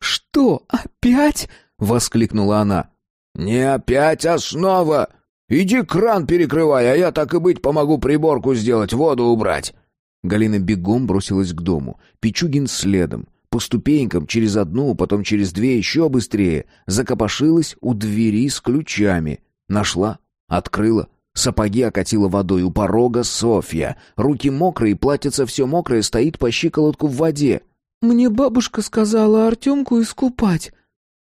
«Что, опять?» — воскликнула она. «Не опять, а снова! Иди кран перекрывай, а я, так и быть, помогу приборку сделать, воду убрать!» Галина бегом бросилась к дому. Пичугин следом. По ступенькам, через одну, потом через две, еще быстрее. Закопошилась у двери с ключами. Нашла, открыла. Сапоги окатила водой у порога Софья. Руки мокрые, платьице все мокрое, стоит по щиколотку в воде. «Мне бабушка сказала Артемку искупать».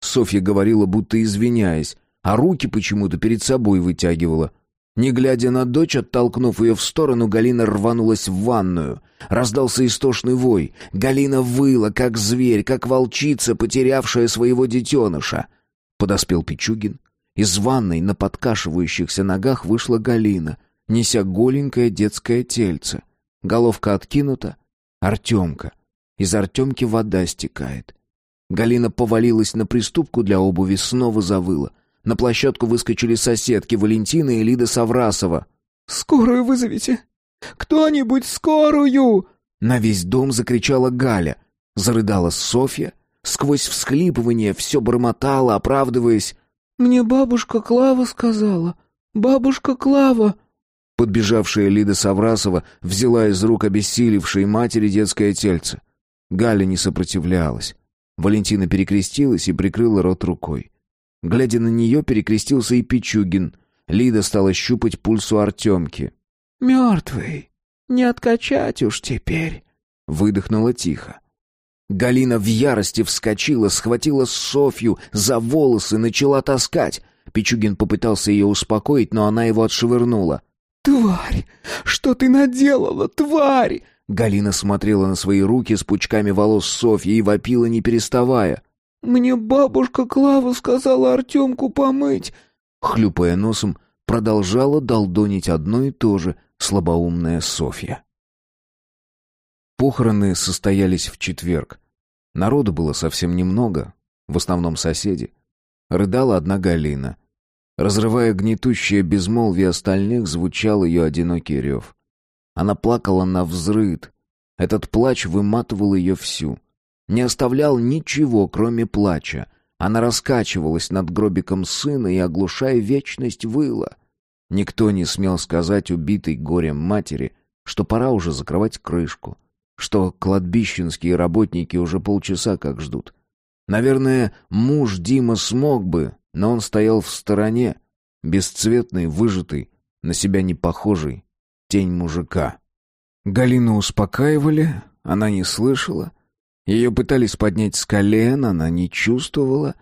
Софья говорила, будто извиняясь, а руки почему-то перед собой вытягивала. Не глядя на дочь, оттолкнув ее в сторону, Галина рванулась в ванную. Раздался истошный вой. Галина выла, как зверь, как волчица, потерявшая своего детеныша. Подоспел Пичугин. Из ванной на подкашивающихся ногах вышла Галина, неся голенькое детское тельце. Головка откинута. Артемка. Из Артемки вода стекает. Галина повалилась на приступку для обуви, снова завыла. На площадку выскочили соседки Валентина и Лида Саврасова. «Скорую вызовите! Кто-нибудь скорую!» На весь дом закричала Галя. Зарыдала Софья. Сквозь всхлипывание все бормотала, оправдываясь. «Мне бабушка Клава сказала. Бабушка Клава!» Подбежавшая Лида Саврасова взяла из рук обессилевшей матери детское тельце. Галя не сопротивлялась. Валентина перекрестилась и прикрыла рот рукой. Глядя на нее, перекрестился и Пичугин. Лида стала щупать пульс у Артемки. «Мертвый. Не откачать уж теперь», — выдохнула тихо. Галина в ярости вскочила, схватила Софью за волосы, начала таскать. Пичугин попытался ее успокоить, но она его отшвырнула. «Тварь! Что ты наделала, тварь!» Галина смотрела на свои руки с пучками волос Софьи и вопила, не переставая. «Мне бабушка Клава сказала Артемку помыть!» Хлюпая носом, продолжала долдонить одно и то же слабоумная Софья. Похороны состоялись в четверг. Народу было совсем немного, в основном соседи. Рыдала одна Галина. Разрывая гнетущее безмолвие остальных, звучал ее одинокий рев. Она плакала на взрыд. Этот плач выматывал ее всю — не оставлял ничего, кроме плача. Она раскачивалась над гробиком сына и, оглушая вечность, выла. Никто не смел сказать убитой горем матери, что пора уже закрывать крышку, что кладбищенские работники уже полчаса как ждут. Наверное, муж Дима смог бы, но он стоял в стороне, бесцветный, выжатый, на себя не похожий, тень мужика. Галину успокаивали, она не слышала. Ее пытались поднять с колен, она не чувствовала.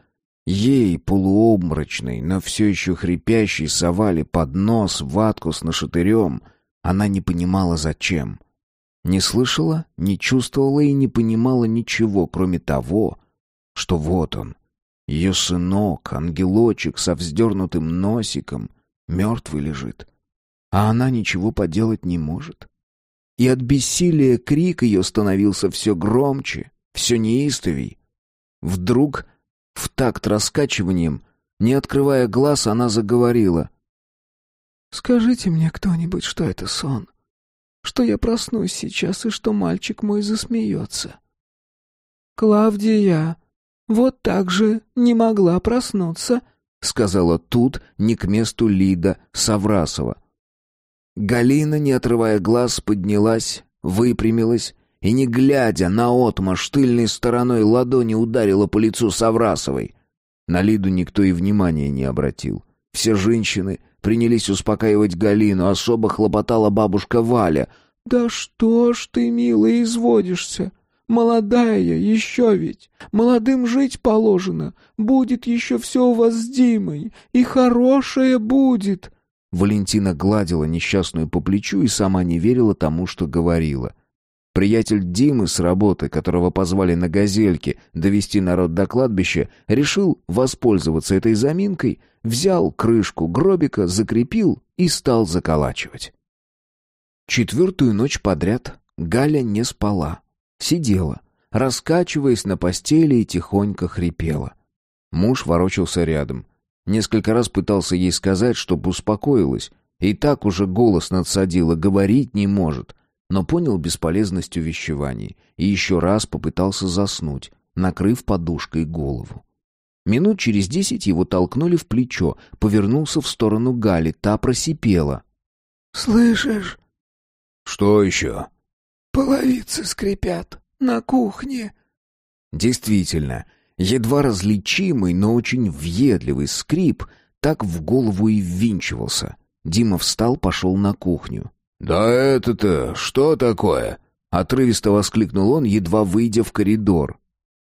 Ей, полуобморочной, но все еще хрипящей, совали под нос ватку с нашатырем. Она не понимала, зачем. Не слышала, не чувствовала и не понимала ничего, кроме того, что вот он, ее сынок, ангелочек со вздернутым носиком, мертвый лежит. А она ничего поделать не может и от бессилия крик ее становился все громче, все неистовей. Вдруг, в такт раскачиванием, не открывая глаз, она заговорила. «Скажите мне кто-нибудь, что это сон, что я проснусь сейчас и что мальчик мой засмеется». «Клавдия, вот так же не могла проснуться», — сказала тут не к месту Лида Саврасова. Галина, не отрывая глаз, поднялась, выпрямилась и, не глядя на отмашь, тыльной стороной ладони ударила по лицу Саврасовой. На Лиду никто и внимания не обратил. Все женщины принялись успокаивать Галину, особо хлопотала бабушка Валя. «Да что ж ты, милая, изводишься? Молодая еще ведь. Молодым жить положено. Будет еще все у вас с Димой. И хорошее будет». Валентина гладила несчастную по плечу и сама не верила тому, что говорила. Приятель Димы с работы, которого позвали на газельке довести народ до кладбища, решил воспользоваться этой заминкой, взял крышку гробика, закрепил и стал заколачивать. Четвертую ночь подряд Галя не спала, сидела, раскачиваясь на постели и тихонько хрипела. Муж ворочался рядом, Несколько раз пытался ей сказать, чтобы успокоилась. И так уже голос надсадила, говорить не может. Но понял бесполезность увещеваний. И еще раз попытался заснуть, накрыв подушкой голову. Минут через десять его толкнули в плечо, повернулся в сторону Гали, та просипела. «Слышишь?» «Что еще?» «Половицы скрипят на кухне». Действительно, Едва различимый, но очень въедливый скрип так в голову и ввинчивался. Дима встал, пошел на кухню. «Да это-то что такое?» — отрывисто воскликнул он, едва выйдя в коридор.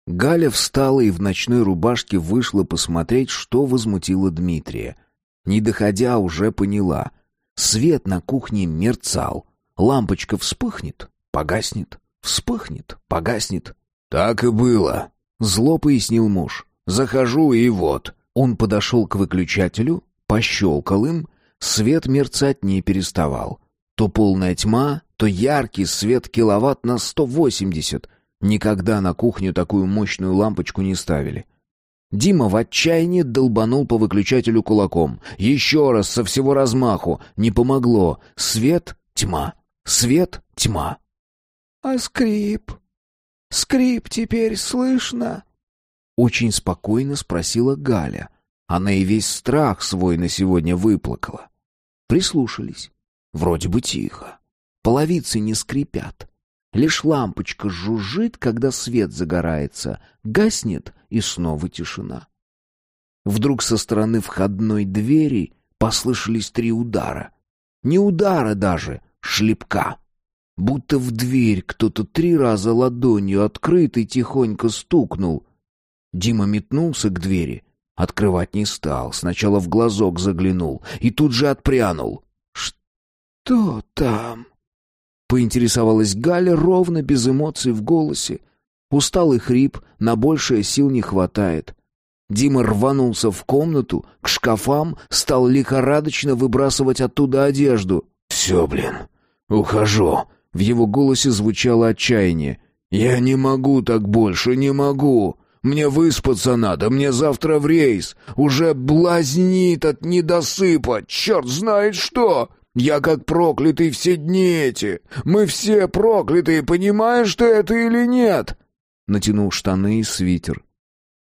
Галя встала и в ночной рубашке вышла посмотреть, что возмутило Дмитрия. Не доходя, уже поняла. Свет на кухне мерцал. Лампочка вспыхнет, погаснет, вспыхнет, погаснет. «Так и было», Зло пояснил муж. «Захожу, и вот». Он подошел к выключателю, пощелкал им, свет мерцать не переставал. То полная тьма, то яркий свет киловатт на сто восемьдесят. Никогда на кухню такую мощную лампочку не ставили. Дима в отчаянии долбанул по выключателю кулаком. Еще раз, со всего размаху. Не помогло. Свет — тьма. Свет — тьма. «А скрип?» Скрип теперь слышно?» Очень спокойно спросила Галя. Она и весь страх свой на сегодня выплакала. Прислушались. Вроде бы тихо. Половицы не скрипят. Лишь лампочка жужжит, когда свет загорается, гаснет, и снова тишина. Вдруг со стороны входной двери послышались три удара. Не удара даже, шлепка. Будто в дверь кто-то три раза ладонью открытой тихонько стукнул. Дима метнулся к двери. Открывать не стал, сначала в глазок заглянул и тут же отпрянул. «Что там?» Поинтересовалась Галя ровно, без эмоций в голосе. Усталый хрип, на большее сил не хватает. Дима рванулся в комнату, к шкафам, стал лихорадочно выбрасывать оттуда одежду. «Все, блин, ухожу», в его голосе звучало отчаяние. «Я не могу так больше, не могу. Мне выспаться надо, мне завтра в рейс. Уже блазнит от недосыпа, черт знает что. Я как проклятый все дни эти. Мы все проклятые, понимаешь ты это или нет?» Натянул штаны и свитер.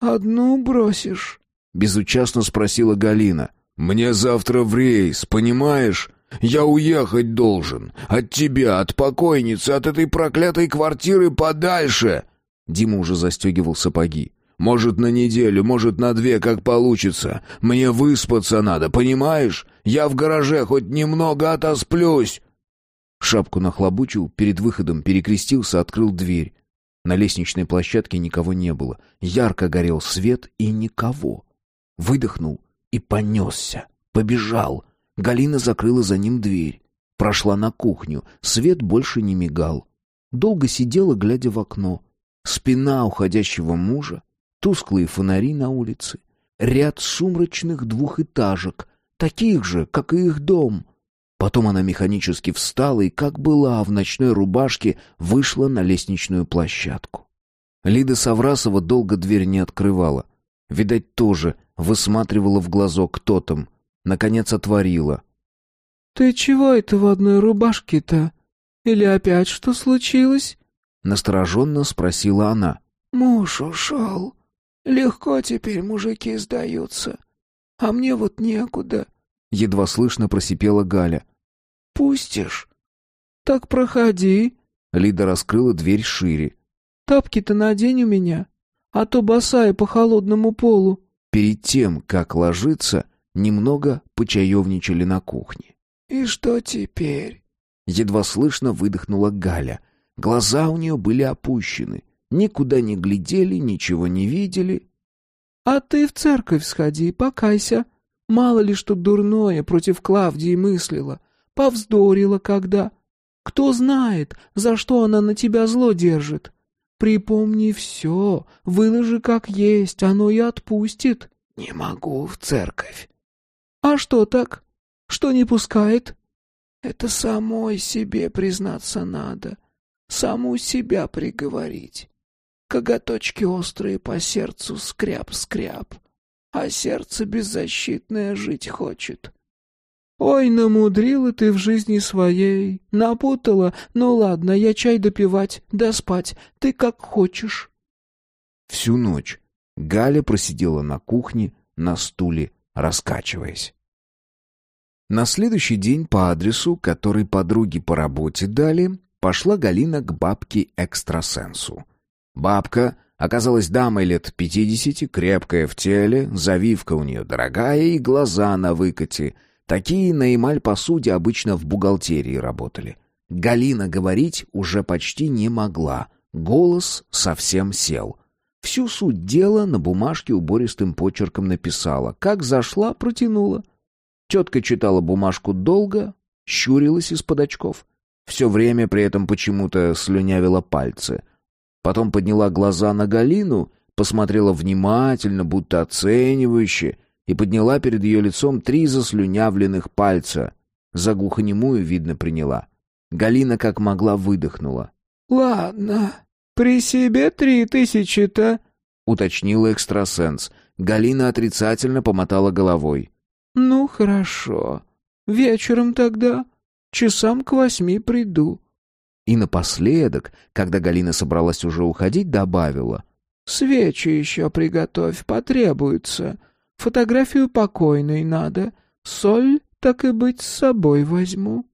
«Одну бросишь?» — безучастно спросила Галина. «Мне завтра в рейс, понимаешь? Я уехать должен. От тебя, от покойницы, от этой проклятой квартиры подальше!» Дима уже застегивал сапоги. «Может, на неделю, может, на две, как получится. Мне выспаться надо, понимаешь? Я в гараже хоть немного отосплюсь!» Шапку нахлобучил, перед выходом перекрестился, открыл дверь. На лестничной площадке никого не было. Ярко горел свет и никого. Выдохнул и понесся. Побежал. Галина закрыла за ним дверь. Прошла на кухню. Свет больше не мигал. Долго сидела, глядя в окно. Спина уходящего мужа, тусклые фонари на улице, ряд сумрачных двухэтажек, таких же, как и их дом. Потом она механически встала и, как была в ночной рубашке, вышла на лестничную площадку. Лида Саврасова долго дверь не открывала. Видать, тоже высматривала в глазок, кто там. Наконец отворила. «Ты чего это в одной рубашке-то? Или опять что случилось?» Настороженно спросила она. «Муж ушел. Легко теперь мужики сдаются. А мне вот некуда». Едва слышно просипела Галя. «Пустишь?» «Так проходи». Лида раскрыла дверь шире. «Тапки-то надень у меня, а то босая по холодному полу». Перед тем, как ложиться, немного почаевничали на кухне. «И что теперь?» Едва слышно выдохнула Галя — Глаза у нее были опущены. Никуда не глядели, ничего не видели. «А ты в церковь сходи, покайся. Мало ли что дурное против Клавдии мыслила. Повздорила когда. Кто знает, за что она на тебя зло держит. Припомни все, выложи как есть, оно и отпустит». «Не могу в церковь». «А что так? Что не пускает?» «Это самой себе признаться надо саму себя приговорить. Коготочки острые по сердцу скряб-скряб, а сердце беззащитное жить хочет. «Ой, намудрила ты в жизни своей, напутала. Ну ладно, я чай допивать, да спать, ты как хочешь». Всю ночь Галя просидела на кухне, на стуле, раскачиваясь. На следующий день по адресу, который подруги по работе дали, пошла Галина к бабке-экстрасенсу. Бабка оказалась дамой лет пятидесяти, крепкая в теле, завивка у нее дорогая и глаза на выкате. Такие на эмаль-посуде обычно в бухгалтерии работали. Галина говорить уже почти не могла, голос совсем сел. Всю суть дела на бумажке убористым почерком написала. Как зашла, протянула. Тетка читала бумажку долго, щурилась из-под очков. Все время при этом почему-то слюнявила пальцы. Потом подняла глаза на Галину, посмотрела внимательно, будто оценивающе, и подняла перед ее лицом три заслюнявленных пальца. За глухонемую, видно, приняла. Галина как могла выдохнула. «Ладно, при себе три тысячи-то», — уточнила экстрасенс. Галина отрицательно помотала головой. «Ну, хорошо. Вечером тогда Часам к восьми приду». И напоследок, когда Галина собралась уже уходить, добавила. «Свечи еще приготовь, потребуется. Фотографию покойной надо. Соль, так и быть, с собой возьму».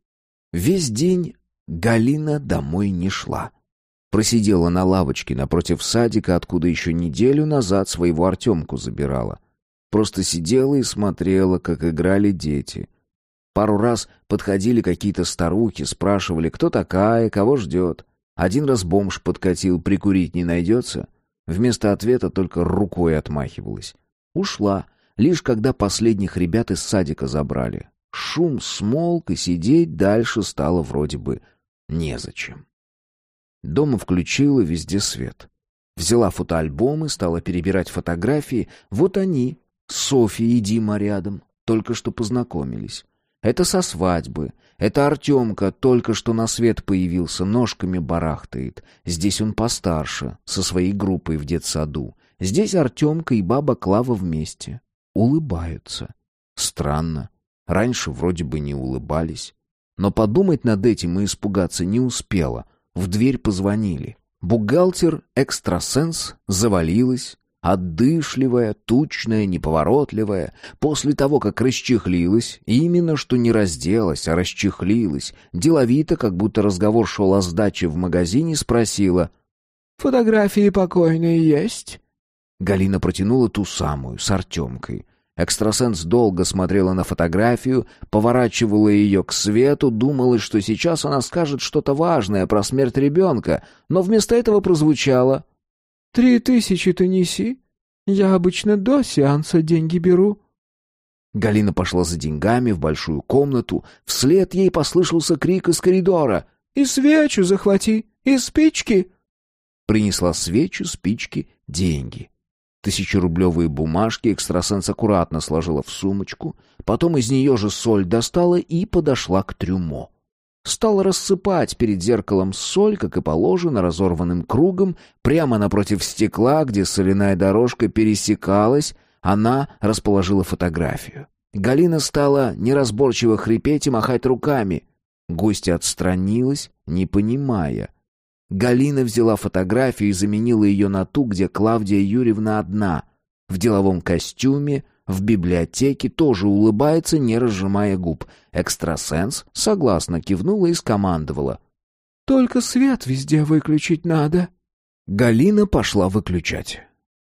Весь день Галина домой не шла. Просидела на лавочке напротив садика, откуда еще неделю назад своего Артемку забирала. Просто сидела и смотрела, как играли дети — Пару раз подходили какие-то старухи, спрашивали, кто такая, кого ждет. Один раз бомж подкатил, прикурить не найдется. Вместо ответа только рукой отмахивалась. Ушла, лишь когда последних ребят из садика забрали. Шум смолк, и сидеть дальше стало вроде бы незачем. Дома включила везде свет. Взяла фотоальбомы, стала перебирать фотографии. Вот они, Софья и Дима рядом, только что познакомились. Это со свадьбы. Это Артемка только что на свет появился, ножками барахтает. Здесь он постарше, со своей группой в детсаду. Здесь Артемка и баба Клава вместе. Улыбаются. Странно. Раньше вроде бы не улыбались. Но подумать над этим и испугаться не успела. В дверь позвонили. Бухгалтер, экстрасенс, завалилась. Отдышливая, тучная, неповоротливая. После того, как расчехлилась, именно что не разделась, а расчехлилась, деловито, как будто разговор шел о сдаче в магазине, спросила «Фотографии покойной есть?» Галина протянула ту самую, с Артемкой. Экстрасенс долго смотрела на фотографию, поворачивала ее к свету, думала, что сейчас она скажет что-то важное про смерть ребенка, но вместо этого прозвучало «Три тысячи ты неси. Я обычно до сеанса деньги беру». Галина пошла за деньгами в большую комнату. Вслед ей послышался крик из коридора. «И свечу захвати, и спички!» Принесла свечу, спички, деньги. Тысячерублевые бумажки экстрасенс аккуратно сложила в сумочку, потом из нее же соль достала и подошла к трюмо. Стала рассыпать перед зеркалом соль, как и положено, разорванным кругом, прямо напротив стекла, где соляная дорожка пересекалась, она расположила фотографию. Галина стала неразборчиво хрипеть и махать руками. Гостья отстранилась, не понимая — Галина взяла фотографию и заменила ее на ту, где Клавдия Юрьевна одна, в деловом костюме, в библиотеке, тоже улыбается, не разжимая губ. Экстрасенс согласно кивнула и скомандовала. «Только свет везде выключить надо». Галина пошла выключать.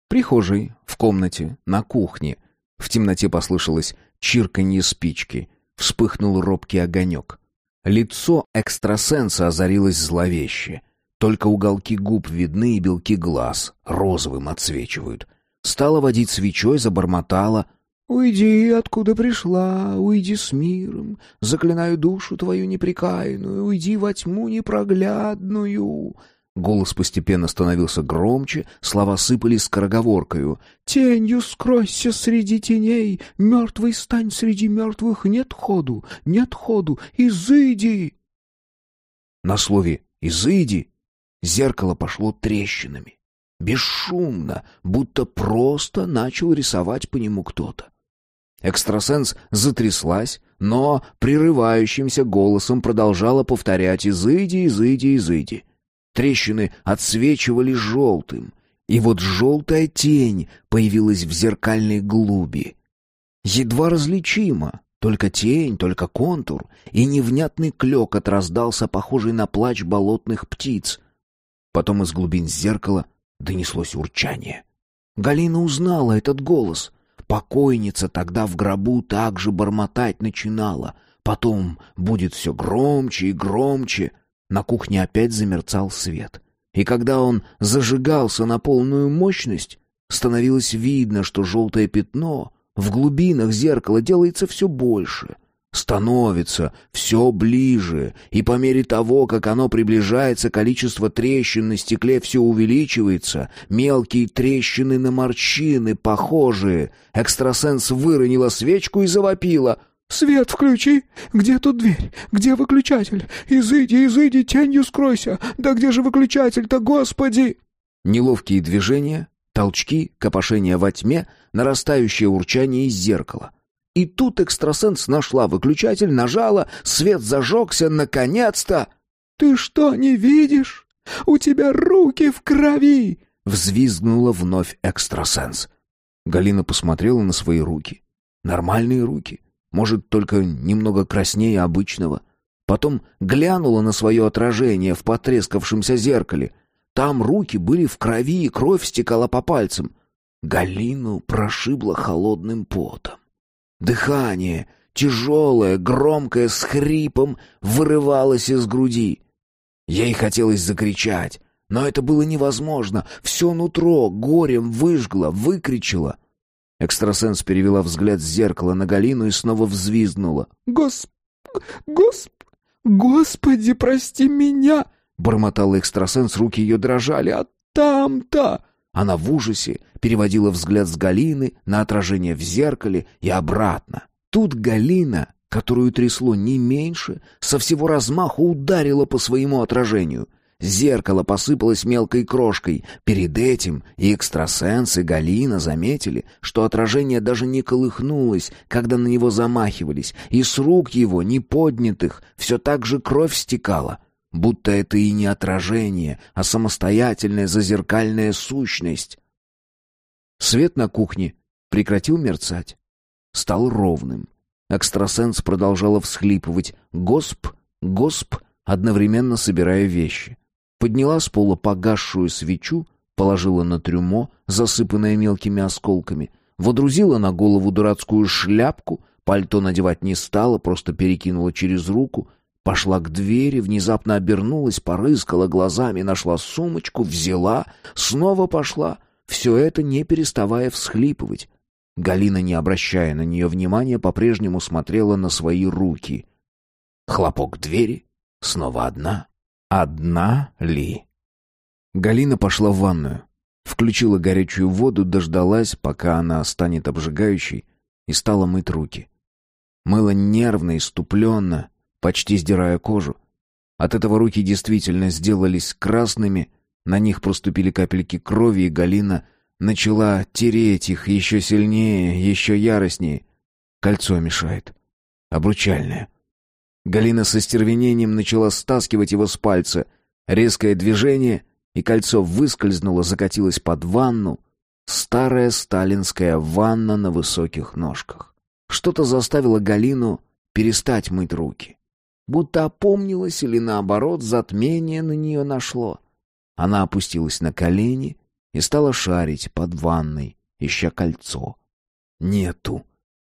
В прихожей, в комнате, на кухне. В темноте послышалось чирканье спички. Вспыхнул робкий огонек. Лицо экстрасенса озарилось зловеще — только уголки губ видны и белки глаз розовым отсвечивают. Стала водить свечой, забормотала. «Уйди, откуда пришла, уйди с миром, заклинаю душу твою непрекаянную, уйди во тьму непроглядную». Голос постепенно становился громче, слова сыпались скороговоркою. «Тенью скройся среди теней, мертвый стань среди мертвых, нет ходу, нет ходу, изыди!» На слове «изыди» Зеркало пошло трещинами. Бесшумно, будто просто начал рисовать по нему кто-то. Экстрасенс затряслась, но прерывающимся голосом продолжала повторять «Изыди, изыди, изыди». Трещины отсвечивали желтым, и вот желтая тень появилась в зеркальной глуби. Едва различимо, только тень, только контур, и невнятный клёкот раздался, похожий на плач болотных птиц — Потом из глубин зеркала донеслось урчание. Галина узнала этот голос. Покойница тогда в гробу также бормотать начинала. Потом будет все громче и громче. На кухне опять замерцал свет. И когда он зажигался на полную мощность, становилось видно, что желтое пятно в глубинах зеркала делается все больше, становится все ближе, и по мере того, как оно приближается, количество трещин на стекле все увеличивается, мелкие трещины на морщины похожие. Экстрасенс выронила свечку и завопила. «Свет включи! Где тут дверь? Где выключатель? Изыди, изыди, тенью скройся! Да где же выключатель-то, господи!» Неловкие движения, толчки, копошение во тьме, нарастающее урчание из зеркала — и тут экстрасенс нашла выключатель, нажала, свет зажегся, наконец-то. «Ты что, не видишь? У тебя руки в крови!» Взвизгнула вновь экстрасенс. Галина посмотрела на свои руки. Нормальные руки. Может, только немного краснее обычного. Потом глянула на свое отражение в потрескавшемся зеркале. Там руки были в крови, и кровь стекала по пальцам. Галину прошибло холодным потом. Дыхание, тяжелое, громкое, с хрипом, вырывалось из груди. Ей хотелось закричать, но это было невозможно. Все нутро горем выжгло, выкричило. Экстрасенс перевела взгляд с зеркала на Галину и снова взвизгнула. «Госп... госп... господи, прости меня!» Бормотал экстрасенс, руки ее дрожали. «А там-то...» Она в ужасе переводила взгляд с Галины на отражение в зеркале и обратно. Тут Галина, которую трясло не меньше, со всего размаху ударила по своему отражению. Зеркало посыпалось мелкой крошкой. Перед этим и экстрасенс, и Галина заметили, что отражение даже не колыхнулось, когда на него замахивались, и с рук его, не поднятых, все так же кровь стекала — будто это и не отражение, а самостоятельная зазеркальная сущность. Свет на кухне прекратил мерцать. Стал ровным. Экстрасенс продолжала всхлипывать «Госп! Госп!», одновременно собирая вещи. Подняла с пола погасшую свечу, положила на трюмо, засыпанное мелкими осколками, водрузила на голову дурацкую шляпку, пальто надевать не стала, просто перекинула через руку, пошла к двери, внезапно обернулась, порыскала глазами, нашла сумочку, взяла, снова пошла, все это не переставая всхлипывать. Галина, не обращая на нее внимания, по-прежнему смотрела на свои руки. Хлопок двери, снова одна. Одна ли? Галина пошла в ванную. Включила горячую воду, дождалась, пока она станет обжигающей, и стала мыть руки. Мыла нервно, иступленно, почти сдирая кожу. От этого руки действительно сделались красными, на них проступили капельки крови, и Галина начала тереть их еще сильнее, еще яростнее. Кольцо мешает. Обручальное. Галина со стервенением начала стаскивать его с пальца. Резкое движение, и кольцо выскользнуло, закатилось под ванну. Старая сталинская ванна на высоких ножках. Что-то заставило Галину перестать мыть руки. Будто опомнилась или, наоборот, затмение на нее нашло. Она опустилась на колени и стала шарить под ванной, ища кольцо. Нету.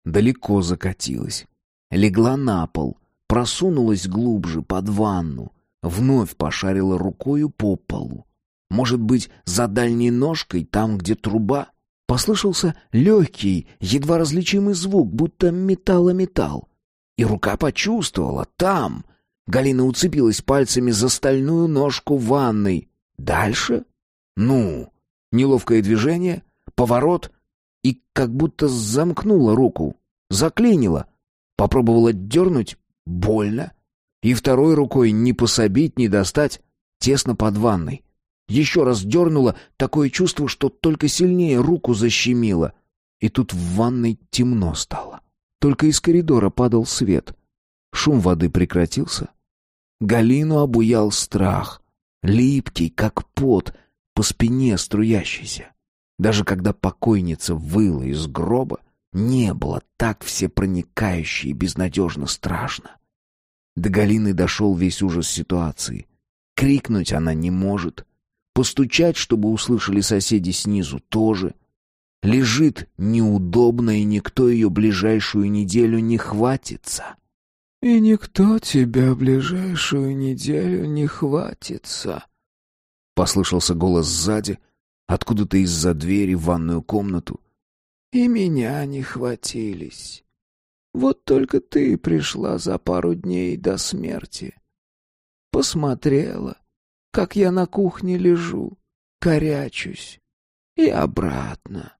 Далеко закатилась. Легла на пол, просунулась глубже под ванну, вновь пошарила рукою по полу. Может быть, за дальней ножкой, там, где труба? Послышался легкий, едва различимый звук, будто металла-металл. И рука почувствовала, там. Галина уцепилась пальцами за стальную ножку ванной. Дальше? Ну, неловкое движение, поворот, и как будто замкнула руку, заклинила. Попробовала дернуть, больно. И второй рукой не пособить, не достать, тесно под ванной. Еще раз дернула, такое чувство, что только сильнее руку защемило. И тут в ванной темно стало. Только из коридора падал свет. Шум воды прекратился. Галину обуял страх. Липкий, как пот, по спине струящийся. Даже когда покойница выла из гроба, не было так всепроникающе и безнадежно страшно. До Галины дошел весь ужас ситуации. Крикнуть она не может, Постучать, чтобы услышали соседи снизу, тоже. Лежит неудобно, и никто ее ближайшую неделю не хватится. «И никто тебя ближайшую неделю не хватится», — послышался голос сзади, откуда-то из-за двери в ванную комнату. «И меня не хватились. Вот только ты пришла за пару дней до смерти. Посмотрела, как я на кухне лежу, корячусь. И обратно.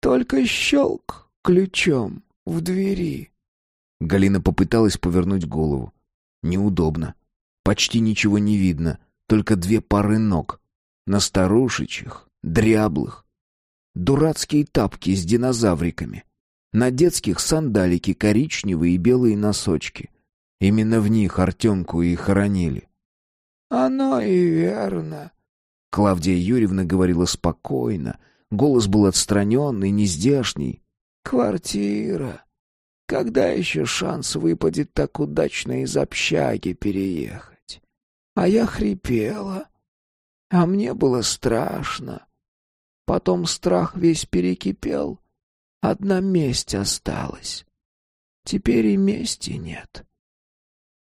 Только щелк ключом в двери. Галина попыталась повернуть голову. Неудобно. Почти ничего не видно, только две пары ног. На старушечьих, дряблых. Дурацкие тапки с динозавриками. На детских сандалики коричневые и белые носочки. Именно в них Артемку и хоронили. «Оно и верно». Клавдия Юрьевна говорила спокойно. Голос был отстраненный, нездешний. «Квартира. Когда еще шанс выпадет так удачно из общаги переехать? А я хрипела. А мне было страшно. Потом страх весь перекипел. Одна месть осталась. Теперь и мести нет.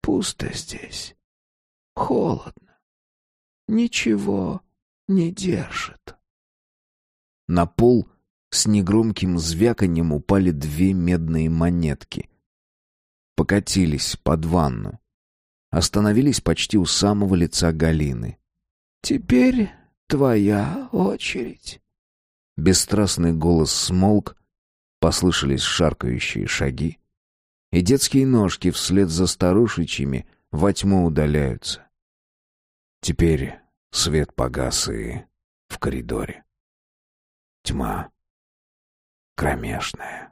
Пусто здесь. Холодно. Ничего не держит. На пол с негромким звяканьем упали две медные монетки. Покатились под ванну. Остановились почти у самого лица Галины. «Теперь твоя очередь». Бесстрастный голос смолк, послышались шаркающие шаги, и детские ножки вслед за старушечьими во тьму удаляются. Теперь свет погас и в коридоре. Тьма кромешная.